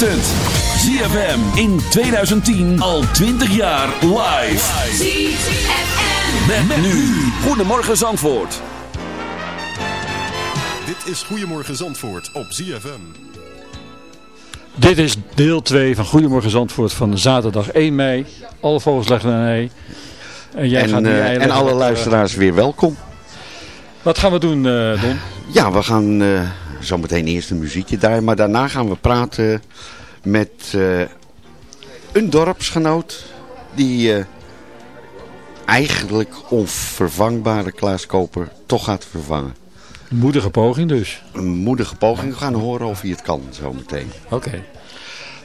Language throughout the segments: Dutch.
het. ZFM in 2010 al 20 jaar live. ZFM. Met, met nu. Goedemorgen Zandvoort. Dit is Goedemorgen Zandvoort op ZFM. Dit is deel 2 van Goedemorgen Zandvoort van zaterdag 1 mei. Alle vogels leggen een ei. En, jij gaat En, nu eh, ei en alle luisteraars weer welkom. Wat gaan we doen, eh, Don? Ja, we gaan eh, zo meteen eerst een muziekje draaien. Maar daarna gaan we praten met eh, een dorpsgenoot. Die eh, eigenlijk onvervangbare Klaas Koper toch gaat vervangen. Een moedige poging dus. Een moedige poging. We gaan horen of hij het kan zo meteen. Oké.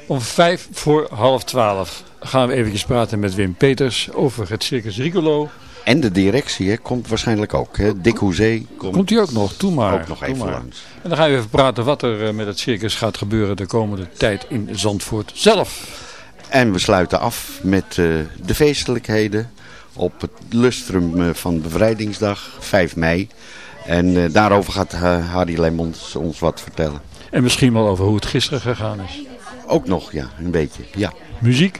Om vijf voor half twaalf gaan we eventjes praten met Wim Peters over het Circus Ricolo. En de directie hè, komt waarschijnlijk ook. Hè. Dick Hoezee komt, Komt hij ook nog? Toe maar. ook nog even maar. langs. En dan gaan we even praten wat er eh, met het circus gaat gebeuren de komende tijd in Zandvoort zelf. En we sluiten af met eh, de feestelijkheden op het lustrum eh, van Bevrijdingsdag, 5 mei. En daarover gaat eh, Harry Lemmons ons wat vertellen. En misschien wel over hoe het gisteren gegaan is. Ook nog, ja, een beetje. Ja. Muziek.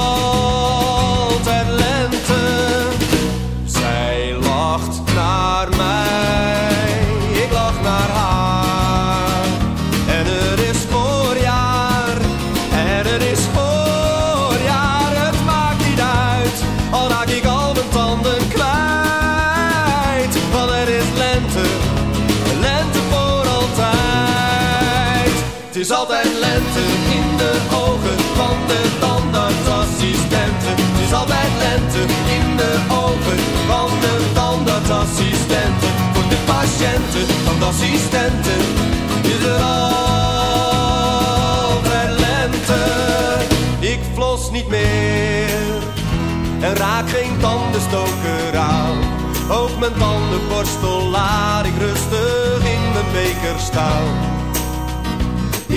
is altijd lente in de ogen van de tandartsassistenten. Voor de patiënten van de assistenten is er altijd lente. Ik flos niet meer en raak geen tandenstoker aan. Ook mijn tandenborstel laat ik rustig in mijn beker staan.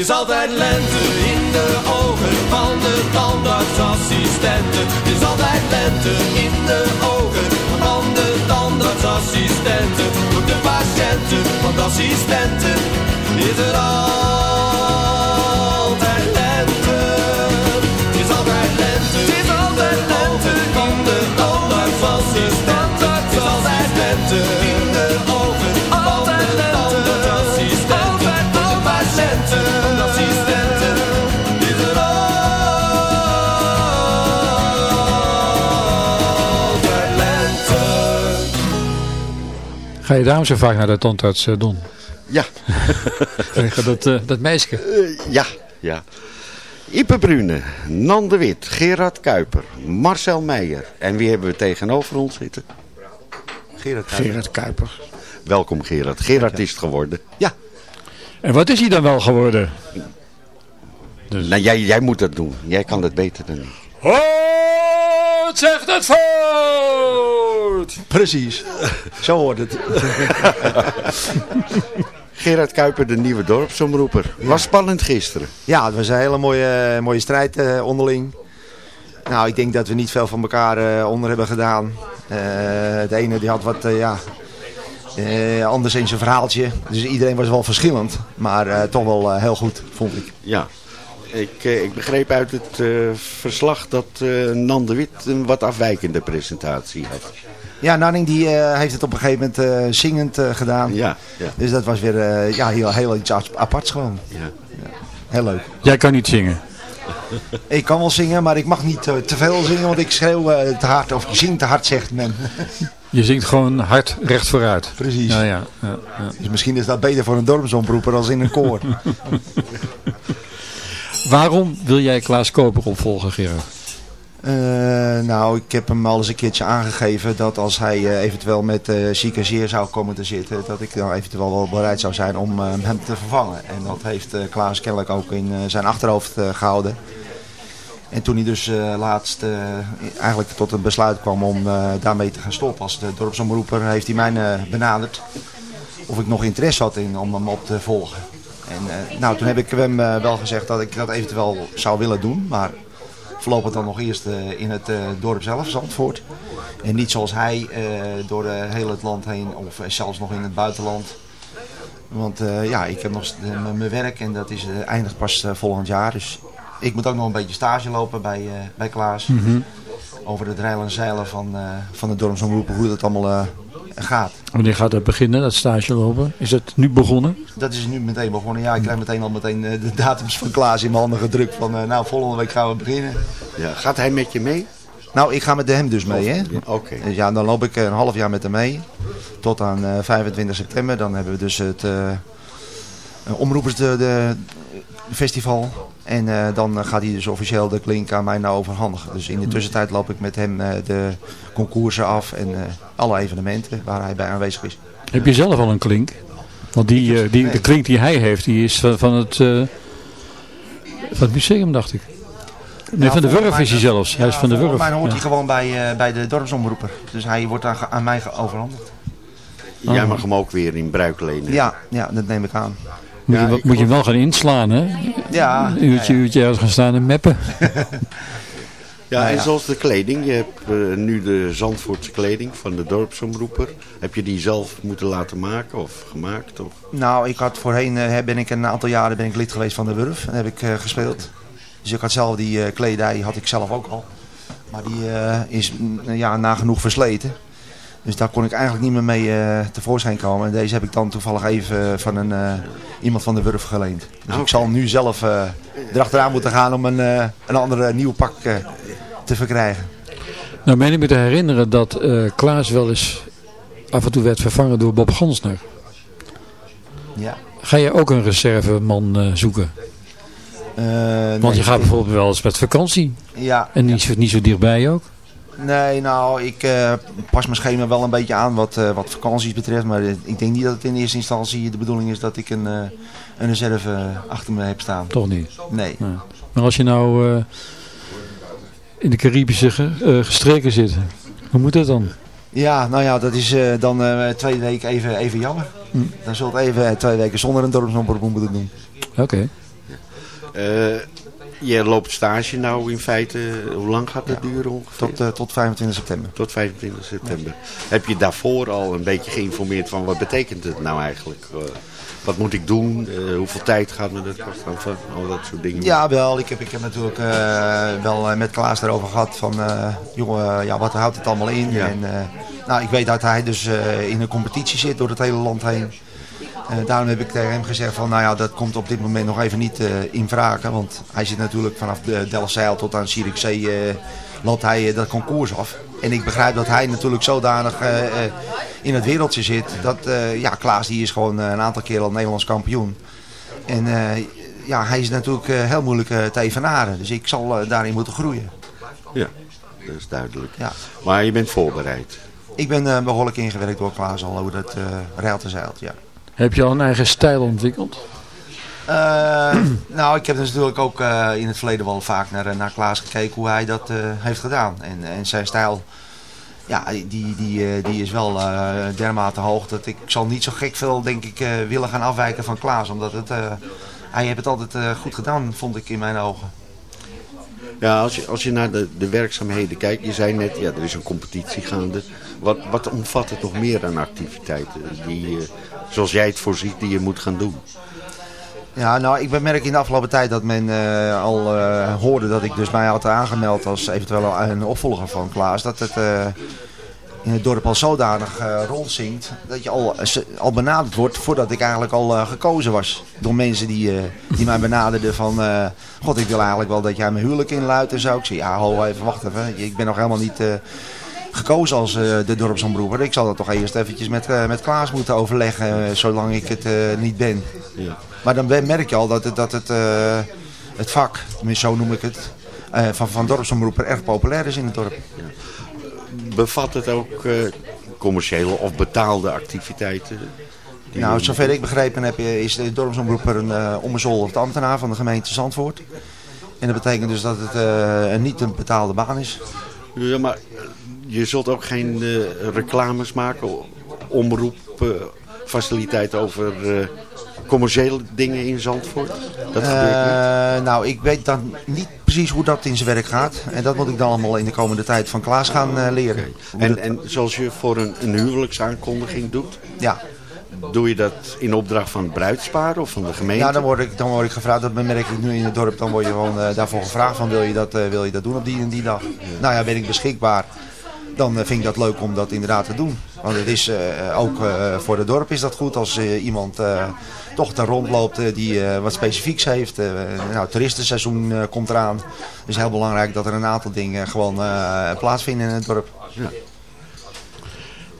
is altijd lente in de ogen van de tandartsassistenten. Het is altijd lente in de ogen van de tandartsassistenten. Voor de patiënten de assistenten is er altijd Ga je daarom zo vaak naar de tandarts, eh, Don? Ja, Vanwege dat, eh, dat meisje. Eh, ja, ja. Ipe Brune, Nan de Wit, Gerard Kuiper, Marcel Meijer. En wie hebben we tegenover ons zitten? Gerard Kuiper. Gerard Kuiper. Welkom Gerard. Gerard is het geworden. Ja, En wat is hij dan wel geworden? Dus- Nou, jij, jij moet dat doen. Jij kan het beter dan ik. Hoort zegt het precies. Zo hoort het. Gerard Kuiper, de nieuwe dorpsomroeper. Was spannend gisteren. Ja, het was een hele mooie, mooie strijd eh, onderling. Nou, ik denk dat we niet veel van elkaar eh, onder hebben gedaan. Eh, de ene die had wat, eh, ja, eh, anders in zijn verhaaltje. Dus iedereen was wel verschillend. Maar eh, toch wel heel goed, vond ik. Ja. Ik, eh, ik begreep uit het eh, verslag dat eh Nan de Wit een wat afwijkende presentatie had. Ja, Nanning die eh, heeft het op een gegeven moment eh, zingend eh, gedaan. Ja, ja, Dus dat was weer eh, ja, heel, heel iets aparts gewoon. ja. Heel leuk. Jij kan niet zingen. Ik kan wel zingen, maar ik mag niet te veel zingen, want ik schreeuw eh, te hard. Of ik zing te hard, zegt men. Je zingt gewoon hard recht vooruit. Precies. Ja, ja, ja, ja. Dus misschien is dat beter voor een dorpsomroeper als in een koor. Waarom wil jij Klaas Koper opvolgen, Gerard? Eh, nou, ik heb hem al eens een keertje aangegeven dat als hij eh, eventueel met uh, zou komen te zitten, dat ik dan eventueel wel bereid zou zijn om hem te vervangen. En dat heeft Klaas kennelijk ook in zijn achterhoofd eh, gehouden. En toen hij dus laatst eigenlijk tot een besluit kwam om daarmee te gaan stoppen als de dorpsomroeper, heeft hij mij benaderd of ik nog interesse had in om hem op te volgen. En eh, nou, toen heb ik hem eh, wel gezegd dat ik dat eventueel zou willen doen, maar voorlopig dan nog eerst eh, in het dorp zelf, Zandvoort. En niet zoals hij door heel het land heen, of zelfs nog in het buitenland. Want ja, ik heb nog mijn werk en dat is eindigt pas volgend jaar. Dus ik moet ook nog een beetje stage lopen bij, bij Klaas. Over het rijlen en zeilen van, van de dorpsomroepen, hoe dat allemaal gaat. Wanneer gaat dat beginnen, dat stage lopen? Is het nu begonnen? Dat is nu meteen begonnen. Ja, ik krijg meteen al meteen eh, de datums van Klaas in mijn handen gedrukt. Van eh, nou, volgende week gaan we beginnen. ja. Gaat hij met je mee? Nou, ik ga met hem dus mee, hè. Oké. Dus ja, dan loop ik een half jaar met hem mee. Tot aan eh, 25 september. Dan hebben we dus het eh eh, Omroepers de, de festival. En eh, dan gaat hij dus officieel de klink aan mij nou overhandigen. Dus in de tussentijd loop ik met hem eh, de concoursen af en eh, alle evenementen waar hij bij aanwezig is. Heb je zelf al een klink? Want die, eh, die, de klink die hij heeft, die is van, van, het, eh, van het museum, dacht ik. Nee, Ja, van de Wurf is hij zelfs. hij is van de Wurf. mij hoort Ja. hij gewoon bij, eh, bij de dorpsomroeper. Dus hij wordt aan, aan mij overhandigd. Jij mag hem ook weer in bruik lenen. Ja, ja, dat neem ik aan. Moet, je, Ja, moet je hem wel gaan inslaan, hè? Ja, Een uurtje, ja, ja. uurtje ergens gaan staan en meppen. Ja, en ja. zoals de kleding. Je hebt eh, nu de Zandvoortse kleding van de dorpsomroeper. Heb je die zelf moeten laten maken of gemaakt? Of? Nou, ik had voorheen eh, ben ik een aantal jaren ben ik lid geweest van de Wurf. En heb ik eh, gespeeld. Dus ik had zelf die kledij, had ik zelf ook al. Maar die is mm, ja, nagenoeg versleten. Dus daar kon ik eigenlijk niet meer mee eh, tevoorschijn komen. En deze heb ik dan toevallig even eh, van een, eh, iemand van de Wurf geleend. Dus ik zal nu zelf eh, erachteraan moeten gaan om een, eh, een andere nieuw pak eh, te verkrijgen. Nou, meen ik me te herinneren dat eh, Klaas wel eens af en toe werd vervangen door Bob Gansner. Ja. Ga je ook een reserveman eh, zoeken? Eh, Want nee, je gaat bijvoorbeeld wel eens met vakantie. Ja, En niet, zo, niet zo dichtbij ook. Nee, nou, ik eh, pas mijn schema wel een beetje aan wat, eh, wat vakanties betreft. Maar ik denk niet dat het in eerste instantie de bedoeling is dat ik een, eh, een reserve achter me heb staan. Toch niet. Nee. Nee. Maar als je nou eh, in de Caribische ge- eh, gestreken zit, hoe moet dat dan? Ja, nou ja, dat is eh, dan eh twee weken even, even jammer. Hm. Dan zult even twee weken zonder een dorpsomroep moeten doen. Oké. Eh, je loopt stage nou in feite. Hoe lang gaat dat duren ongeveer? Tot, eh, tot 25 september. Tot 25 september. Heb je daarvoor al een beetje geïnformeerd van wat betekent het nou eigenlijk? Eh, wat moet ik doen? Eh, hoeveel tijd gaat me dat kosten? Al dat soort dingen. Ja, wel. Ik heb, ik heb natuurlijk wel met Klaas erover gehad van, jongen, ja, wat houdt het allemaal in? Ja. En, nou, ik weet dat hij dus in een competitie zit door het hele land heen. Daarom heb ik tegen hem gezegd van, nou ja, dat komt op dit moment nog even niet eh, in vragen. Want hij zit natuurlijk vanaf de Delfzijl tot aan Zierikzee loopt hij eh, dat concours af. En ik begrijp dat hij natuurlijk zodanig in het wereldje zit. Dat, ja, Klaas die is gewoon een aantal keer al Nederlands kampioen. En ja, hij is natuurlijk heel moeilijk te evenaren. Dus ik zal daarin moeten groeien. Ja, dat is duidelijk. Ja. Maar je bent voorbereid. Ik ben eh, behoorlijk ingewerkt door Klaas al hoe dat reilt en zeilt, ja. Heb je al een eigen stijl ontwikkeld? Eh, nou, ik heb dus natuurlijk ook eh, in het verleden wel vaak naar, eh, naar Klaas gekeken hoe hij dat heeft gedaan. En, en zijn stijl, ja, die, die, die is wel dermate hoog dat ik zal niet zo gek veel, denk ik, willen gaan afwijken van Klaas. Omdat het, hij heeft het altijd goed gedaan, vond ik in mijn ogen. Ja, als je, als je naar de, de werkzaamheden kijkt, je zei net, ja, er is een competitie gaande. Wat, wat omvat het nog meer aan activiteiten, die, zoals jij het voorziet, die je moet gaan doen? Ja, nou, ik bemerk in de afgelopen tijd dat men eh, al eh, hoorde dat ik dus mij had aangemeld als eventueel een opvolger van Klaas. Dat het eh, in het dorp al zodanig eh, rondzinkt dat je al, al benaderd wordt voordat ik eigenlijk al eh, gekozen was. Door mensen die, eh, die mij benaderden van, eh, god ik wil eigenlijk wel dat jij mijn huwelijk inluidt en zo. Ik zei, ja, ho, even, wacht even. Ik ben nog helemaal niet... eh, gekozen als eh, de dorpsomroeper. Ik zal dat toch eerst eventjes met, eh, met Klaas moeten overleggen, eh, zolang ik het eh, niet ben. Ja. Maar dan merk je al dat het, dat het, eh, het vak, zo noem ik het, eh, van, van dorpsomroeper erg populair is in het dorp. Bevat het ook eh, commerciële of betaalde activiteiten? Nou, zover ik begrepen heb, is de dorpsomroeper een uh, onbezoldigd ambtenaar van de gemeente Zandvoort. En dat betekent dus dat het eh, niet een betaalde baan is. Ja, maar je zult ook geen reclames maken, omroep, faciliteiten over commerciële dingen in Zandvoort? Dat gebeurt niet. Nou, ik weet dan niet precies hoe dat in zijn werk gaat. En dat moet ik dan allemaal in de komende tijd van Klaas gaan eh, leren. En, en zoals je voor een, een huwelijksaankondiging doet, ja. doe je dat in opdracht van het bruidspaar of van de gemeente? Ja, dan word, ik, dan word ik gevraagd, dat merk ik nu in het dorp, dan word je gewoon eh, daarvoor gevraagd van wil je, dat, eh, wil je dat doen op die en die dag. Nou ja, ben ik beschikbaar, dan vind ik dat leuk om dat inderdaad te doen. Want het is ook voor het dorp is dat goed als iemand toch daar rondloopt eh, die eh, wat specifieks heeft. Eh, nou, het toeristenseizoen komt eraan. Het is heel belangrijk dat er een aantal dingen gewoon plaatsvinden in het dorp.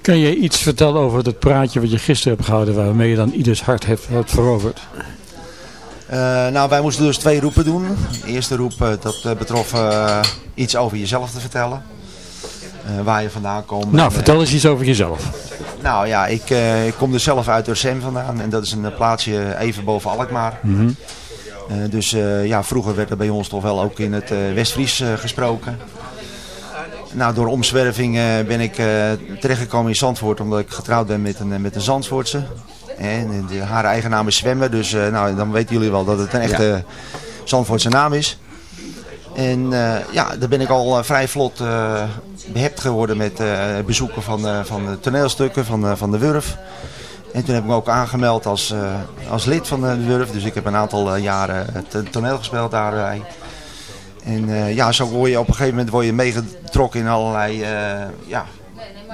Kan je iets vertellen over het praatje wat je gisteren hebt gehouden waarmee je dan ieders hart hebt, hebt veroverd? Nou, wij moesten dus twee roepen doen. De eerste roep dat eh, betrof iets over jezelf te vertellen. Waar je vandaan komt. Nou, En, vertel eens iets over jezelf. Nou ja, ik, eh, ik kom dus zelf uit Ursem vandaan. En dat is een eh, plaatsje even boven Alkmaar. Mhm. Eh, dus ja, vroeger werd er bij ons toch wel ook in het Westfries gesproken. Nou, door omzwerving ben ik terechtgekomen in Zandvoort omdat ik getrouwd ben met een, met een Zandvoortse. En haar eigen naam is Zwemmen, dus nou, dan weten jullie wel dat het een echte Zandvoortse naam is. En eh, ja, daar ben ik al eh, vrij vlot eh, behept geworden met bezoeken van, van de toneelstukken van, van de Wurf. En toen heb ik me ook aangemeld als, als lid van de Wurf. Dus ik heb een aantal jaren het toneel gespeeld daarbij. En ja, zo word je op een gegeven moment word je meegetrokken in allerlei ja,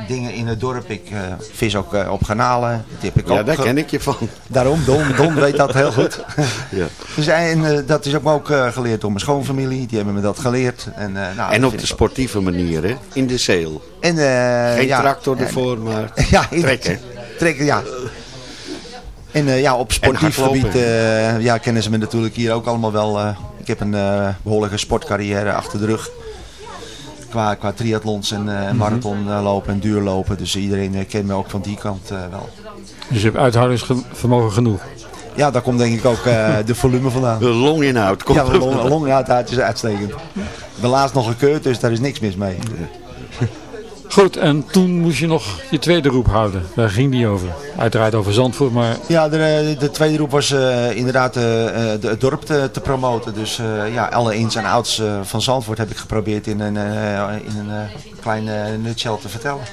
dingen in het dorp. Ik eh, vis ook eh, op heb ik Ja, ook daar ken ik je van. Daarom, Don, Don weet dat heel goed. Ja. Dus, en eh, dat is ook, ook geleerd door mijn schoonfamilie. Die hebben me dat geleerd. En, nou, En op de sportieve manier, hè? In de zeel. En, Geen ja, tractor ervoor, maar Ja, trekken. trekken, ja. En ja, op sportief gebied ja, kennen ze me natuurlijk hier ook allemaal wel. ik heb een eh, behoorlijke sportcarrière achter de rug. Qua, qua triathlons en Mhm. eh marathon eh, lopen en duurlopen. Dus iedereen eh, kent me ook van die kant eh, wel. Dus je hebt uithoudingsvermogen genoeg. Ja, daar komt denk ik ook eh, de volume vandaan. De longinhoud komt Ja, er de long, vandaan. long, ja, het is uitstekend. Ik ben laatst nog gekeurd, dus daar is niks mis mee. Goed, en toen moest je nog je tweede roep houden. Daar ging die over. Uiteraard over Zandvoort, maar Ja, de, eh, de tweede roep was eh, inderdaad eh, de- het dorp te, te promoten. Dus ja, alle ins en outs van Zandvoort heb ik geprobeerd in een, in een klein nutshell te vertellen.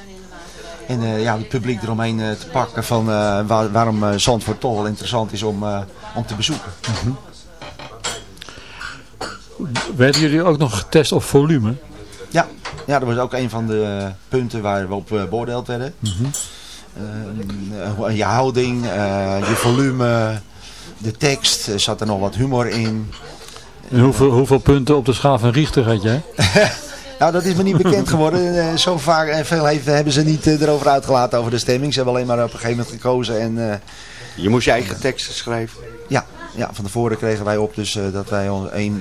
En ja, het publiek eromheen te pakken van waar- waarom Zandvoort toch wel interessant is om, om te bezoeken. werden jullie ook nog getest op volume? Ja, dat was ook een van de punten waar we op eh, beoordeeld werden. Eh, je houding, eh, je volume, de tekst, er zat er nog wat humor in. En hoeveel, hoeveel punten op de schaal van Richter had jij? Nou, dat is me niet bekend geworden. Eh, Zo vaak en veel heeft, hebben ze niet erover uitgelaten over de stemming. Ze hebben alleen maar op een gegeven moment gekozen. En eh, Je moest je eigen teksten schrijven. ja, ja, van tevoren kregen wij op dus, eh, dat wij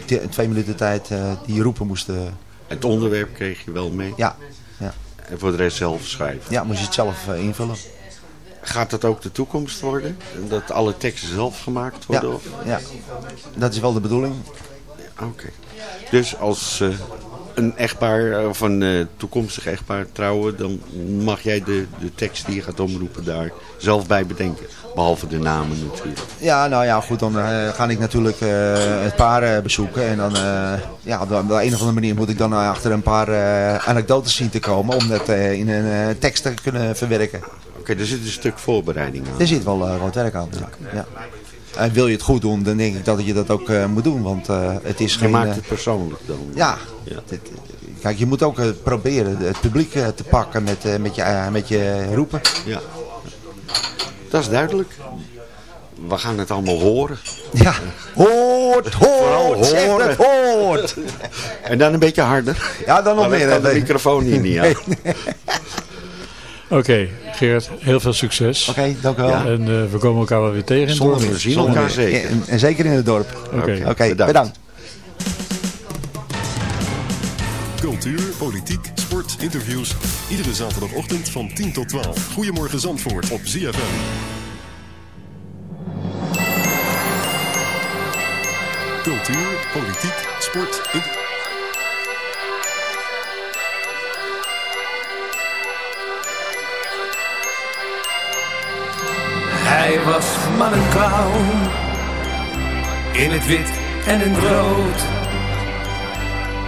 t- twee minuten tijd eh, die roepen moesten. Het onderwerp kreeg je wel mee. Ja, En voor de rest zelf schrijven. ja moest je het zelf eh, invullen. Gaat dat ook de toekomst worden? Dat alle teksten zelf gemaakt worden? Ja. Of? Ja, dat is wel de bedoeling. Oké. Dus als eh, een echtpaar of een eh, toekomstig echtpaar trouwen, dan mag jij de, de tekst die je gaat omroepen daar zelf bij bedenken. Behalve de namen natuurlijk. Ja, nou ja, goed, dan eh, ga ik natuurlijk eh, het paar eh, bezoeken. En dan, eh, ja, op de, op de een of andere manier moet ik dan eh, achter een paar eh, anekdotes zien te komen. Om dat eh, in een eh, tekst te kunnen verwerken. Oké, er zit een stuk voorbereiding aan. Er zit wel eh, wat werk aan. Ja. ja. En wil je het goed doen, dan denk ik dat je dat ook eh, moet doen. Want eh, het is Je geen... maakt eh, het persoonlijk dan. ja, Ja. kijk, je moet ook eh, proberen het publiek eh, te pakken met, eh, met, je, eh, met je roepen. Ja. Dat is duidelijk. We gaan het allemaal horen. Ja, hoort, hoort, zeg horen. het, hoort. En dan een beetje harder. Ja, dan nog meer. dan de microfoon hier niet aan. Oké, Gerard, heel veel succes. Oké, dank u wel. Ja. En eh, we komen elkaar wel weer tegen. in het Zonder meer. We zien elkaar zeker. En, en zeker in het dorp. Oké. Oké, bedankt. bedankt. Cultuur, politiek, sport, interviews. Iedere zaterdagochtend van 10 tot 12. Goedemorgen Zandvoort op ZFM. Cultuur, politiek, sport, Hij was maar een clown. In het wit en in het rood.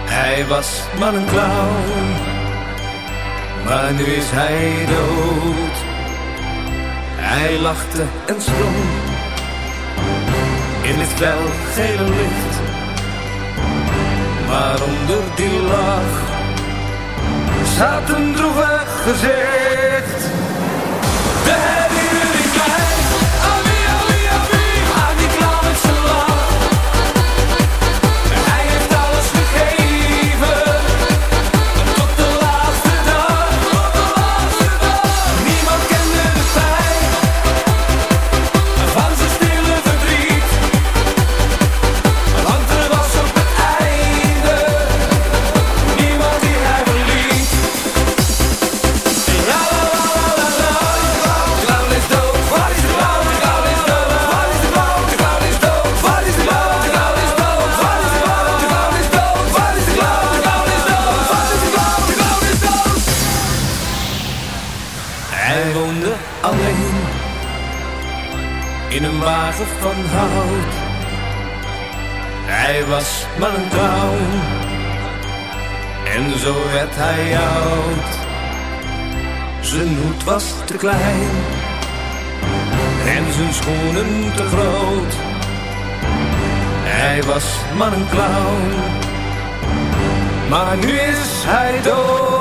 Hij was maar een clown. Maar nu is hij dood. Hij lachte en sprong. In het felgele licht. Maar onder die lach. Staat een droevig gezicht. De klein en zijn schoenen te groot. Hij was maar een clown, maar nu is hij dood.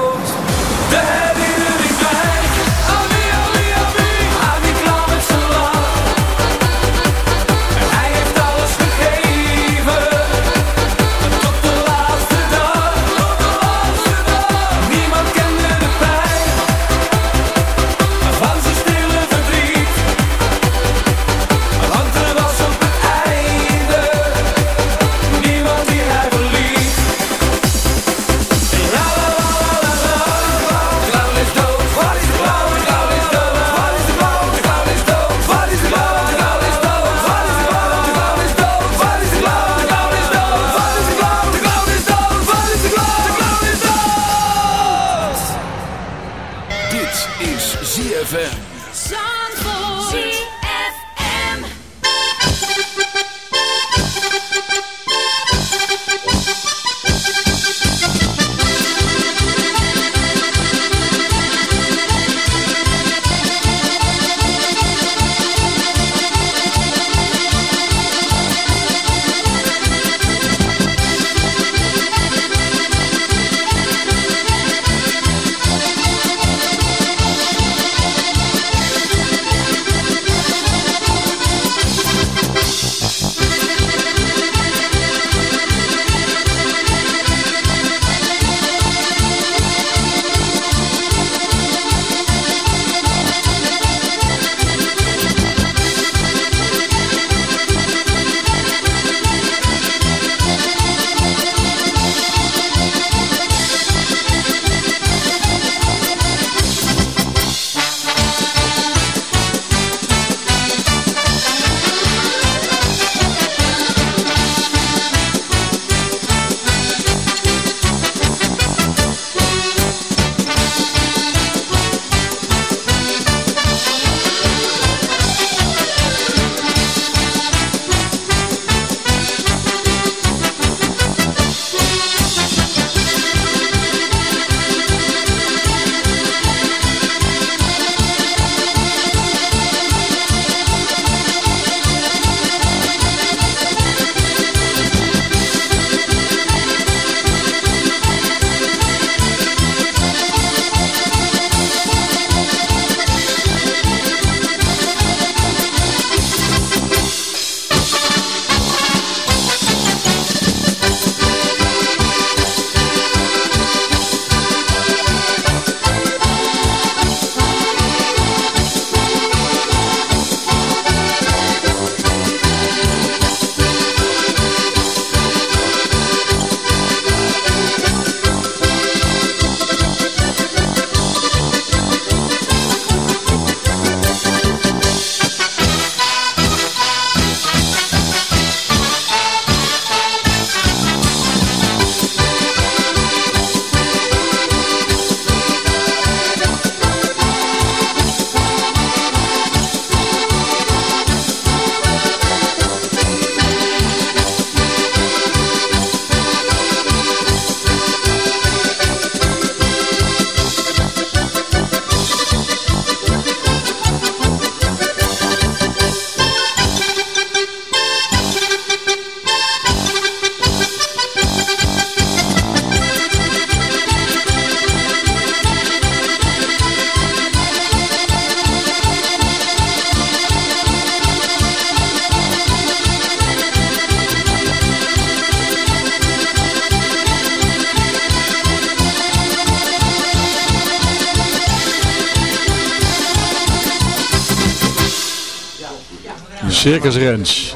Circus Rens.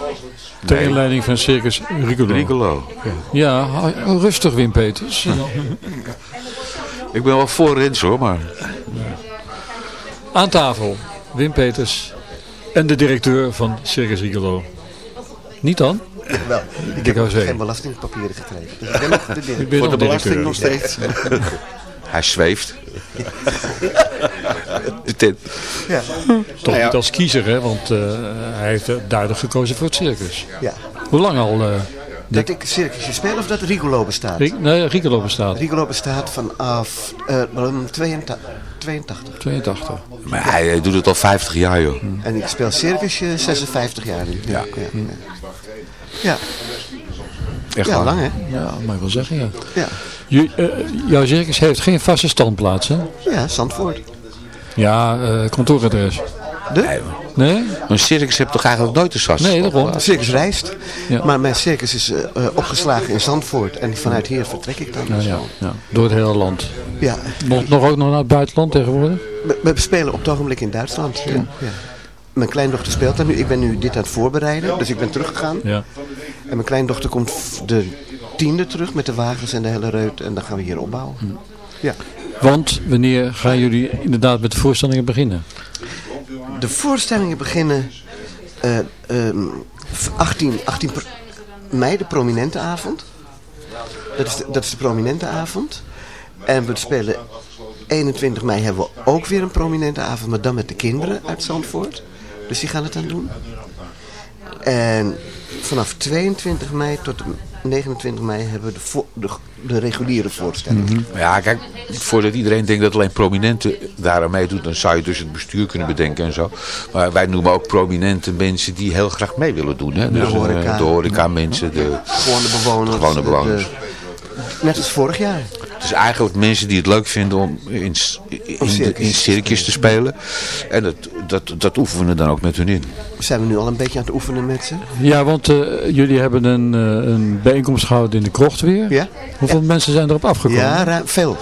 Ter inleiding van Circus Rigolo. Rigolo. Ja, rustig Wim Peters. Ik ben wel voor Rens hoor, maar... Aan tafel, Wim Peters en de directeur van Circus Rigolo. Niet dan? Wel, ik heb nog geen belastingpapieren gekregen. Dus ik ben nog de directeur. Ik ben Voor nog de belasting directeur. nog steeds. Hij zweeft. De tent. Ja. Toch niet als kiezer, hè? Want eh, hij heeft eh, duidelijk gekozen voor het circus. ja. Hoe lang al? eh Dat ik circusje speel of dat Rigolo bestaat? Nee, Rigolo bestaat. Rigolo bestaat vanaf eh 82. 82. 82. Maar hij eh, doet het al 50 jaar joh. En ik speel circusje 56 jaar nu. Ja, ja. ja. Echt Ja, lang hè? Ja, mag ik wel zeggen, ja. Ja, eh, jouw circus heeft geen vaste standplaats, hè? ja Zandvoort. Ja, eh, kantooradres. De? Nee? Een circus heeft toch eigenlijk nooit een sas? Nee, daarom. Circus reist. Ja. Maar mijn circus is eh, eh, opgeslagen in Zandvoort. En vanuit hier vertrek ik dan. Ja, ja, ja. Door het hele land. Ja. Nog, nog ook nog naar het buitenland tegenwoordig? We, we spelen op het ogenblik in Duitsland. Ja. Ja. Mijn kleindochter speelt daar nu. Ik ben nu dit aan het voorbereiden. Dus ik ben teruggegaan. Ja. En mijn kleindochter komt de tiende terug met de wagens en de hele reut. En dan gaan we hier opbouwen. Ja. Want wanneer gaan jullie inderdaad met de voorstellingen beginnen? De voorstellingen beginnen eh, ehm, 18, 18 per- mei, de prominente avond. Dat is de, dat is de prominente avond. En we spelen 21 mei hebben we ook weer een prominente avond, maar dan met de kinderen uit Zandvoort. Dus die gaan het dan doen. En vanaf 22 mei tot 29 mei hebben we de, vo- de, de reguliere voorstelling. Ja, kijk, voordat iedereen denkt dat alleen prominenten daar aan meedoet, dan zou je dus het bestuur kunnen bedenken en zo. Maar wij noemen ook prominente mensen die heel graag mee willen doen. Hè? Dus, eh, horeca. de horeca mensen, de, Gewoon de bewoners. Gewone de- bewoners. de- net als vorig jaar. Dus eigenlijk mensen die het leuk vinden om in, in, in circus te spelen. En dat, dat, dat oefenen we dan ook met hun in. Zijn we nu al een beetje aan het oefenen met ze? Ja, want eh, jullie hebben een, eh, een bijeenkomst gehouden in de krocht weer. Ja? Hoeveel mensen zijn erop afgekomen? Ja, ruim, veel.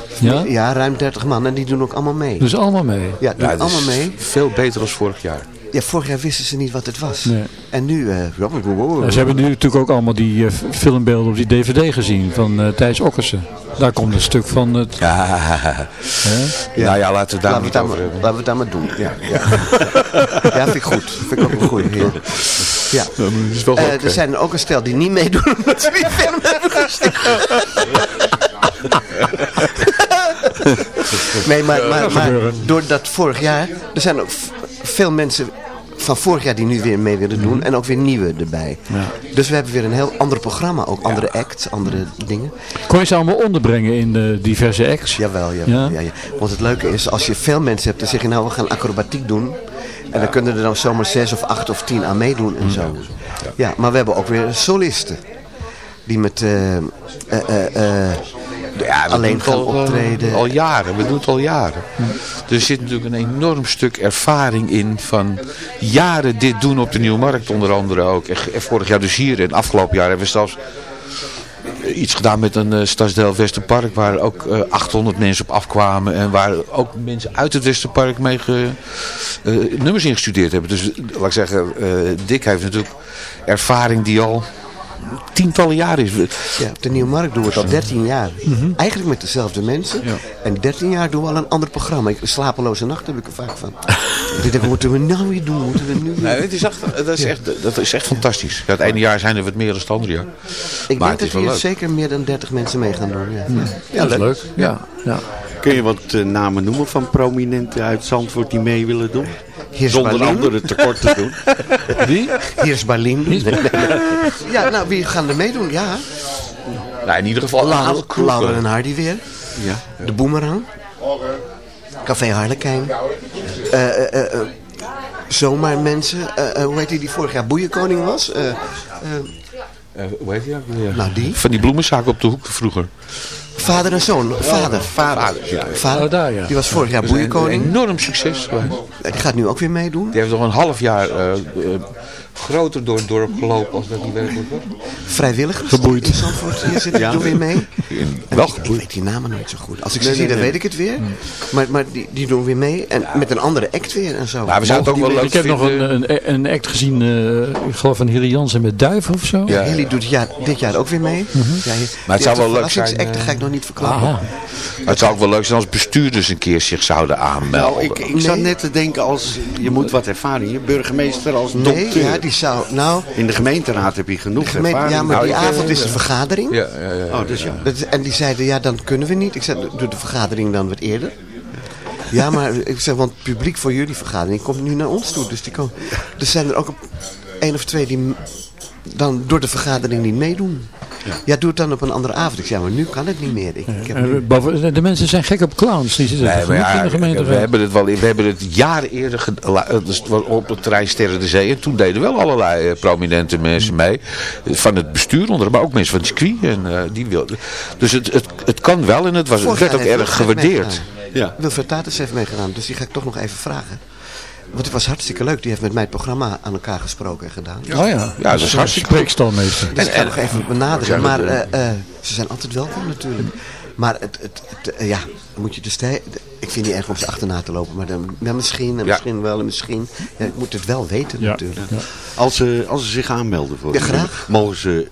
Ja? ruim 30 man en die doen ook allemaal mee. Dus allemaal mee? Ja, doen Ja, het allemaal mee. veel beter dan vorig jaar. Ja, vorig jaar wisten ze niet wat het was. Nee. En nu, eh, ja, wow, wow, wow. Nou, ze hebben nu natuurlijk ook allemaal die eh, filmbeelden op die dvd gezien van eh Thijs Okkersen. Daar komt een stuk van het... Ja, nou ja, laten we daar laten, we daar over maar, hebben. laten we het daar maar doen. Ja, ja. ja vind ik goed. Vind ik ook een goeie. Ja. Ja. is wel Eh, er zijn ook een stel die niet meedoen omdat ze die film hebben gezien. nee, maar, maar, maar doordat vorig jaar... Er zijn ook veel mensen van vorig jaar die nu weer mee willen doen. En ook weer nieuwe erbij. Dus we hebben weer een heel ander programma. Ook andere acts, andere dingen. Kon je ze allemaal onderbrengen in de diverse acts? Jawel, jawel. Ja? Ja? Want het leuke is, als je veel mensen hebt, dan zeg je nou, we gaan acrobatiek doen. En dan kunnen er dan zomaar zes of acht of tien aan meedoen en zo. Ja, maar we hebben ook weer solisten. Die met eh, eh, eh, eh, Ja, alleen gaan al, eh, optreden. Al jaren, we doen het al jaren. Er zit natuurlijk een enorm stuk ervaring in van jaren dit doen op de Nieuwe Markt onder andere ook. En, en vorig jaar dus hier en afgelopen jaar hebben we zelfs eh, iets gedaan met een uh, Stadsdeel Westerpark waar ook eh 800 mensen op afkwamen en waar ook mensen uit het Westerpark mee ge, eh, nummers ingestudeerd hebben. Dus laat ik zeggen, eh, Dick heeft natuurlijk ervaring die al tientallen jaren is. Ja, op de Nieuwe Markt doen we het al 13 jaar. Eigenlijk met dezelfde mensen. En 13 jaar doen we al een ander programma. Ik, slapeloze nacht heb ik er vaak van. wat moeten we nou weer doen? Moeten we nu weer... Nee, het is echt, dat, is echt, dat is echt fantastisch. Ja, het ene jaar zijn er wat meer dan het andere jaar. ik maar denk dat leuk. zeker meer dan 30 mensen mee gaan doen. Ja, ja. dat is leuk. Ja. Ja. Kun je wat eh, namen noemen van prominenten uit Zandvoort die mee willen doen? Hier is Zonder anderen tekort te doen. Wie? Hier is Berlin. Nee, nee, nee. Ja, nou, wie gaan er meedoen? Ja, Nou, in ieder geval. Lauren en Hardy weer. Ja. De Boomerang. Café Harlekijn. Eh, zomaar mensen. Hoe heet die die vorig jaar boeienkoning was? Hoe heet die ook weer? nou, die. Van die bloemenzaak op de hoek vroeger. Vader en zoon. Vader. Vader, ja. Vader. Oh, daar, ja. Die was vorig jaar een boeienkoning. enorm succes geweest. Die gaat nu ook weer meedoen. Die heeft nog een half jaar eh, eh, groter door het dorp gelopen als dat niet werkelijk was. Vrijwilligers Geboeid. in Zandvoort hier zitten, Ja. doen weer mee. En Wel ik, weet die namen nooit zo goed. Als ik ze Nee, zie, nee, dan nee. weet ik het weer. Maar, maar die, die doen weer mee. En met een andere act weer en zo. Maar we zouden ook wel leuk Ik heb nog een, een, een act gezien, eh, ik geloof van Hilly Jansen met duiven of zo. Ja. Hilly doet ja, dit jaar ook weer mee. Ja, je- Maar het die zou wel leuk zijn, Dat ga ik nog niet verklappen. Aha. Maar het zou ook wel leuk zijn als bestuurders een keer zich zouden aanmelden. Nou, ik, ik zat net te denken als, je moet wat ervaring, je burgemeester als Nee, dokter. Ja, die zou... Nou, In de gemeenteraad heb je genoeg gemeente, ja, maar Nou, die eh, avond is een vergadering. ja, ja, ja. Oh, dus ja. Dat is- en die zeiden, ja, dan kunnen we niet. Ik zei, doe de vergadering dan wat eerder. Ja, maar ik zeg, want het publiek voor jullie vergadering komt nu naar ons toe. Dus die komen. Er zijn er ook een- één of twee die dan door de vergadering niet meedoen. Ja. doe het dan op een andere avond. Ik zei, maar nu kan het niet meer. Ik, ik heb eh, De mensen zijn gek op clowns. Die zitten Nee, ja, in de gemeente. we hebben het wel, we hebben het jaren eerder gedaan, dus het was op het terrein Sterren de Zee. En toen deden wel allerlei eh, prominente mensen mee. Eh, Van het bestuur onder, andere, maar ook mensen van het circuit. En, eh, die wilden. Dus het, het, het kan wel en het, was, het werd ook erg gewaardeerd. Ja. Wilfred Tatus heeft meegedaan, dus die ga ik toch nog even vragen. Want het was hartstikke leuk. Die heeft met mij het programma aan elkaar gesproken en gedaan. Oh ja, Ja, dat is hartstikke. Spreekstalmeester. Dus ik ga nog even benaderen. Ja, Maar eh, eh, ze zijn altijd welkom natuurlijk. Maar het, het, het, ja, dan moet je dus... ik vind het niet erg om ze achterna te lopen. Maar dan, ja, misschien en Ja. misschien wel en misschien. Ja, ik moet het wel weten Ja. natuurlijk. Ja. Als ze, als ze zich aanmelden voor Ja, een graag. mogen ze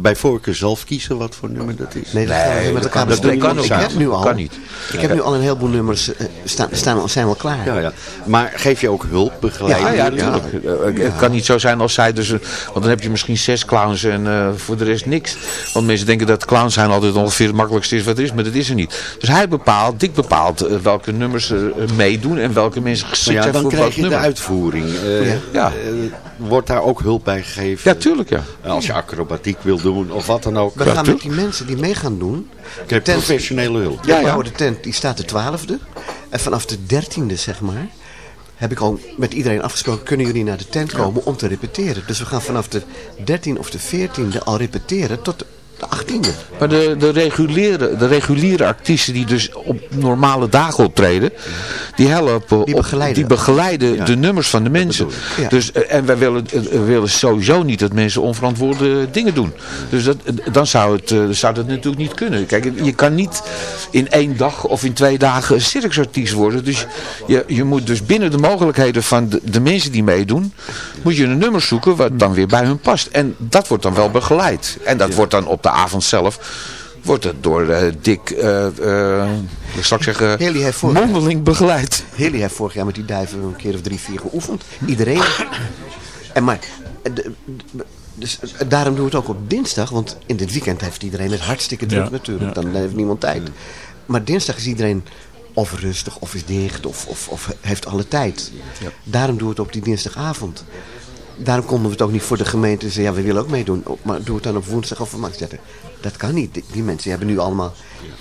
bij voorkeur zelf kiezen wat voor nummer dat is? Nee, dat gaan we Nee, met dat elkaar kan- dat bespreken. kan want ook ik niet. heb nu al, Kan niet. Ik heb nu al een heleboel nummers eh, staan, staan, al- zijn wel klaar. Ja, ja. Maar geef je ook hulp, begeleiding? Ja, ja, natuurlijk. Eh, Het kan niet zo zijn als zij dus... Want dan heb je misschien zes clowns en eh, voor de rest niks. Want mensen denken dat clowns zijn altijd ongeveer het makkelijkste is wat er is. Maar dat is er niet. Dus hij bepaalt, Dick bepaalt eh, welke nummers er eh, meedoen. En welke mensen geschikt ja, zijn dan voor krijg welk je de nummer. uitvoering. Eh, Ja. Ja. eh, wordt daar ook hulp bij gegeven? Ja, tuurlijk ja. Als je acrobatiek wil doen of wat dan ook. We gaan met die mensen die mee gaan doen. Tent- professionele hulp. Ja, ja. de tent die staat de 12e. En vanaf de 13e, zeg maar, heb ik al met iedereen afgesproken, kunnen jullie naar de tent komen om te repeteren. Dus we gaan vanaf de 13e of de 14e al repeteren tot de 18e. Maar de, de, reguliere, de reguliere artiesten die dus op normale dagen optreden, die helpen, Die op- begeleiden. die begeleiden de nummers van de mensen. Ja. Dus, eh, en wij willen, eh, we willen sowieso niet dat mensen onverantwoorde dingen doen. Dus dat, eh, dan zou het, eh, zou dat natuurlijk niet kunnen. Kijk, je kan niet in één dag of in twee dagen circusartiest worden. Dus je, je moet dus binnen de mogelijkheden van de, de mensen die meedoen, moet je een nummer zoeken wat dan weer bij hun past. En dat wordt dan wel begeleid. En dat wordt dan op de avond zelf wordt het door eh, Dick, eh eh, ik zal ik zeggen, Haley heeft voor- mondeling begeleid. Hilly heeft vorig jaar met die duiven een keer of drie, vier geoefend. Iedereen. En maar, de- de- dus daarom doen we het ook op dinsdag. Want in dit weekend heeft iedereen het hartstikke druk Ja, natuurlijk. ja. Dan heeft niemand tijd. Maar dinsdag is iedereen of rustig, of is dicht, of, of, of heeft alle tijd. Daarom doen we het op die dinsdagavond. Daarom konden we het ook niet voor de gemeente zeggen, ja, we willen ook meedoen. Oh, Maar doe het dan op woensdag of op zetten. Dat kan niet. Die, die mensen hebben nu allemaal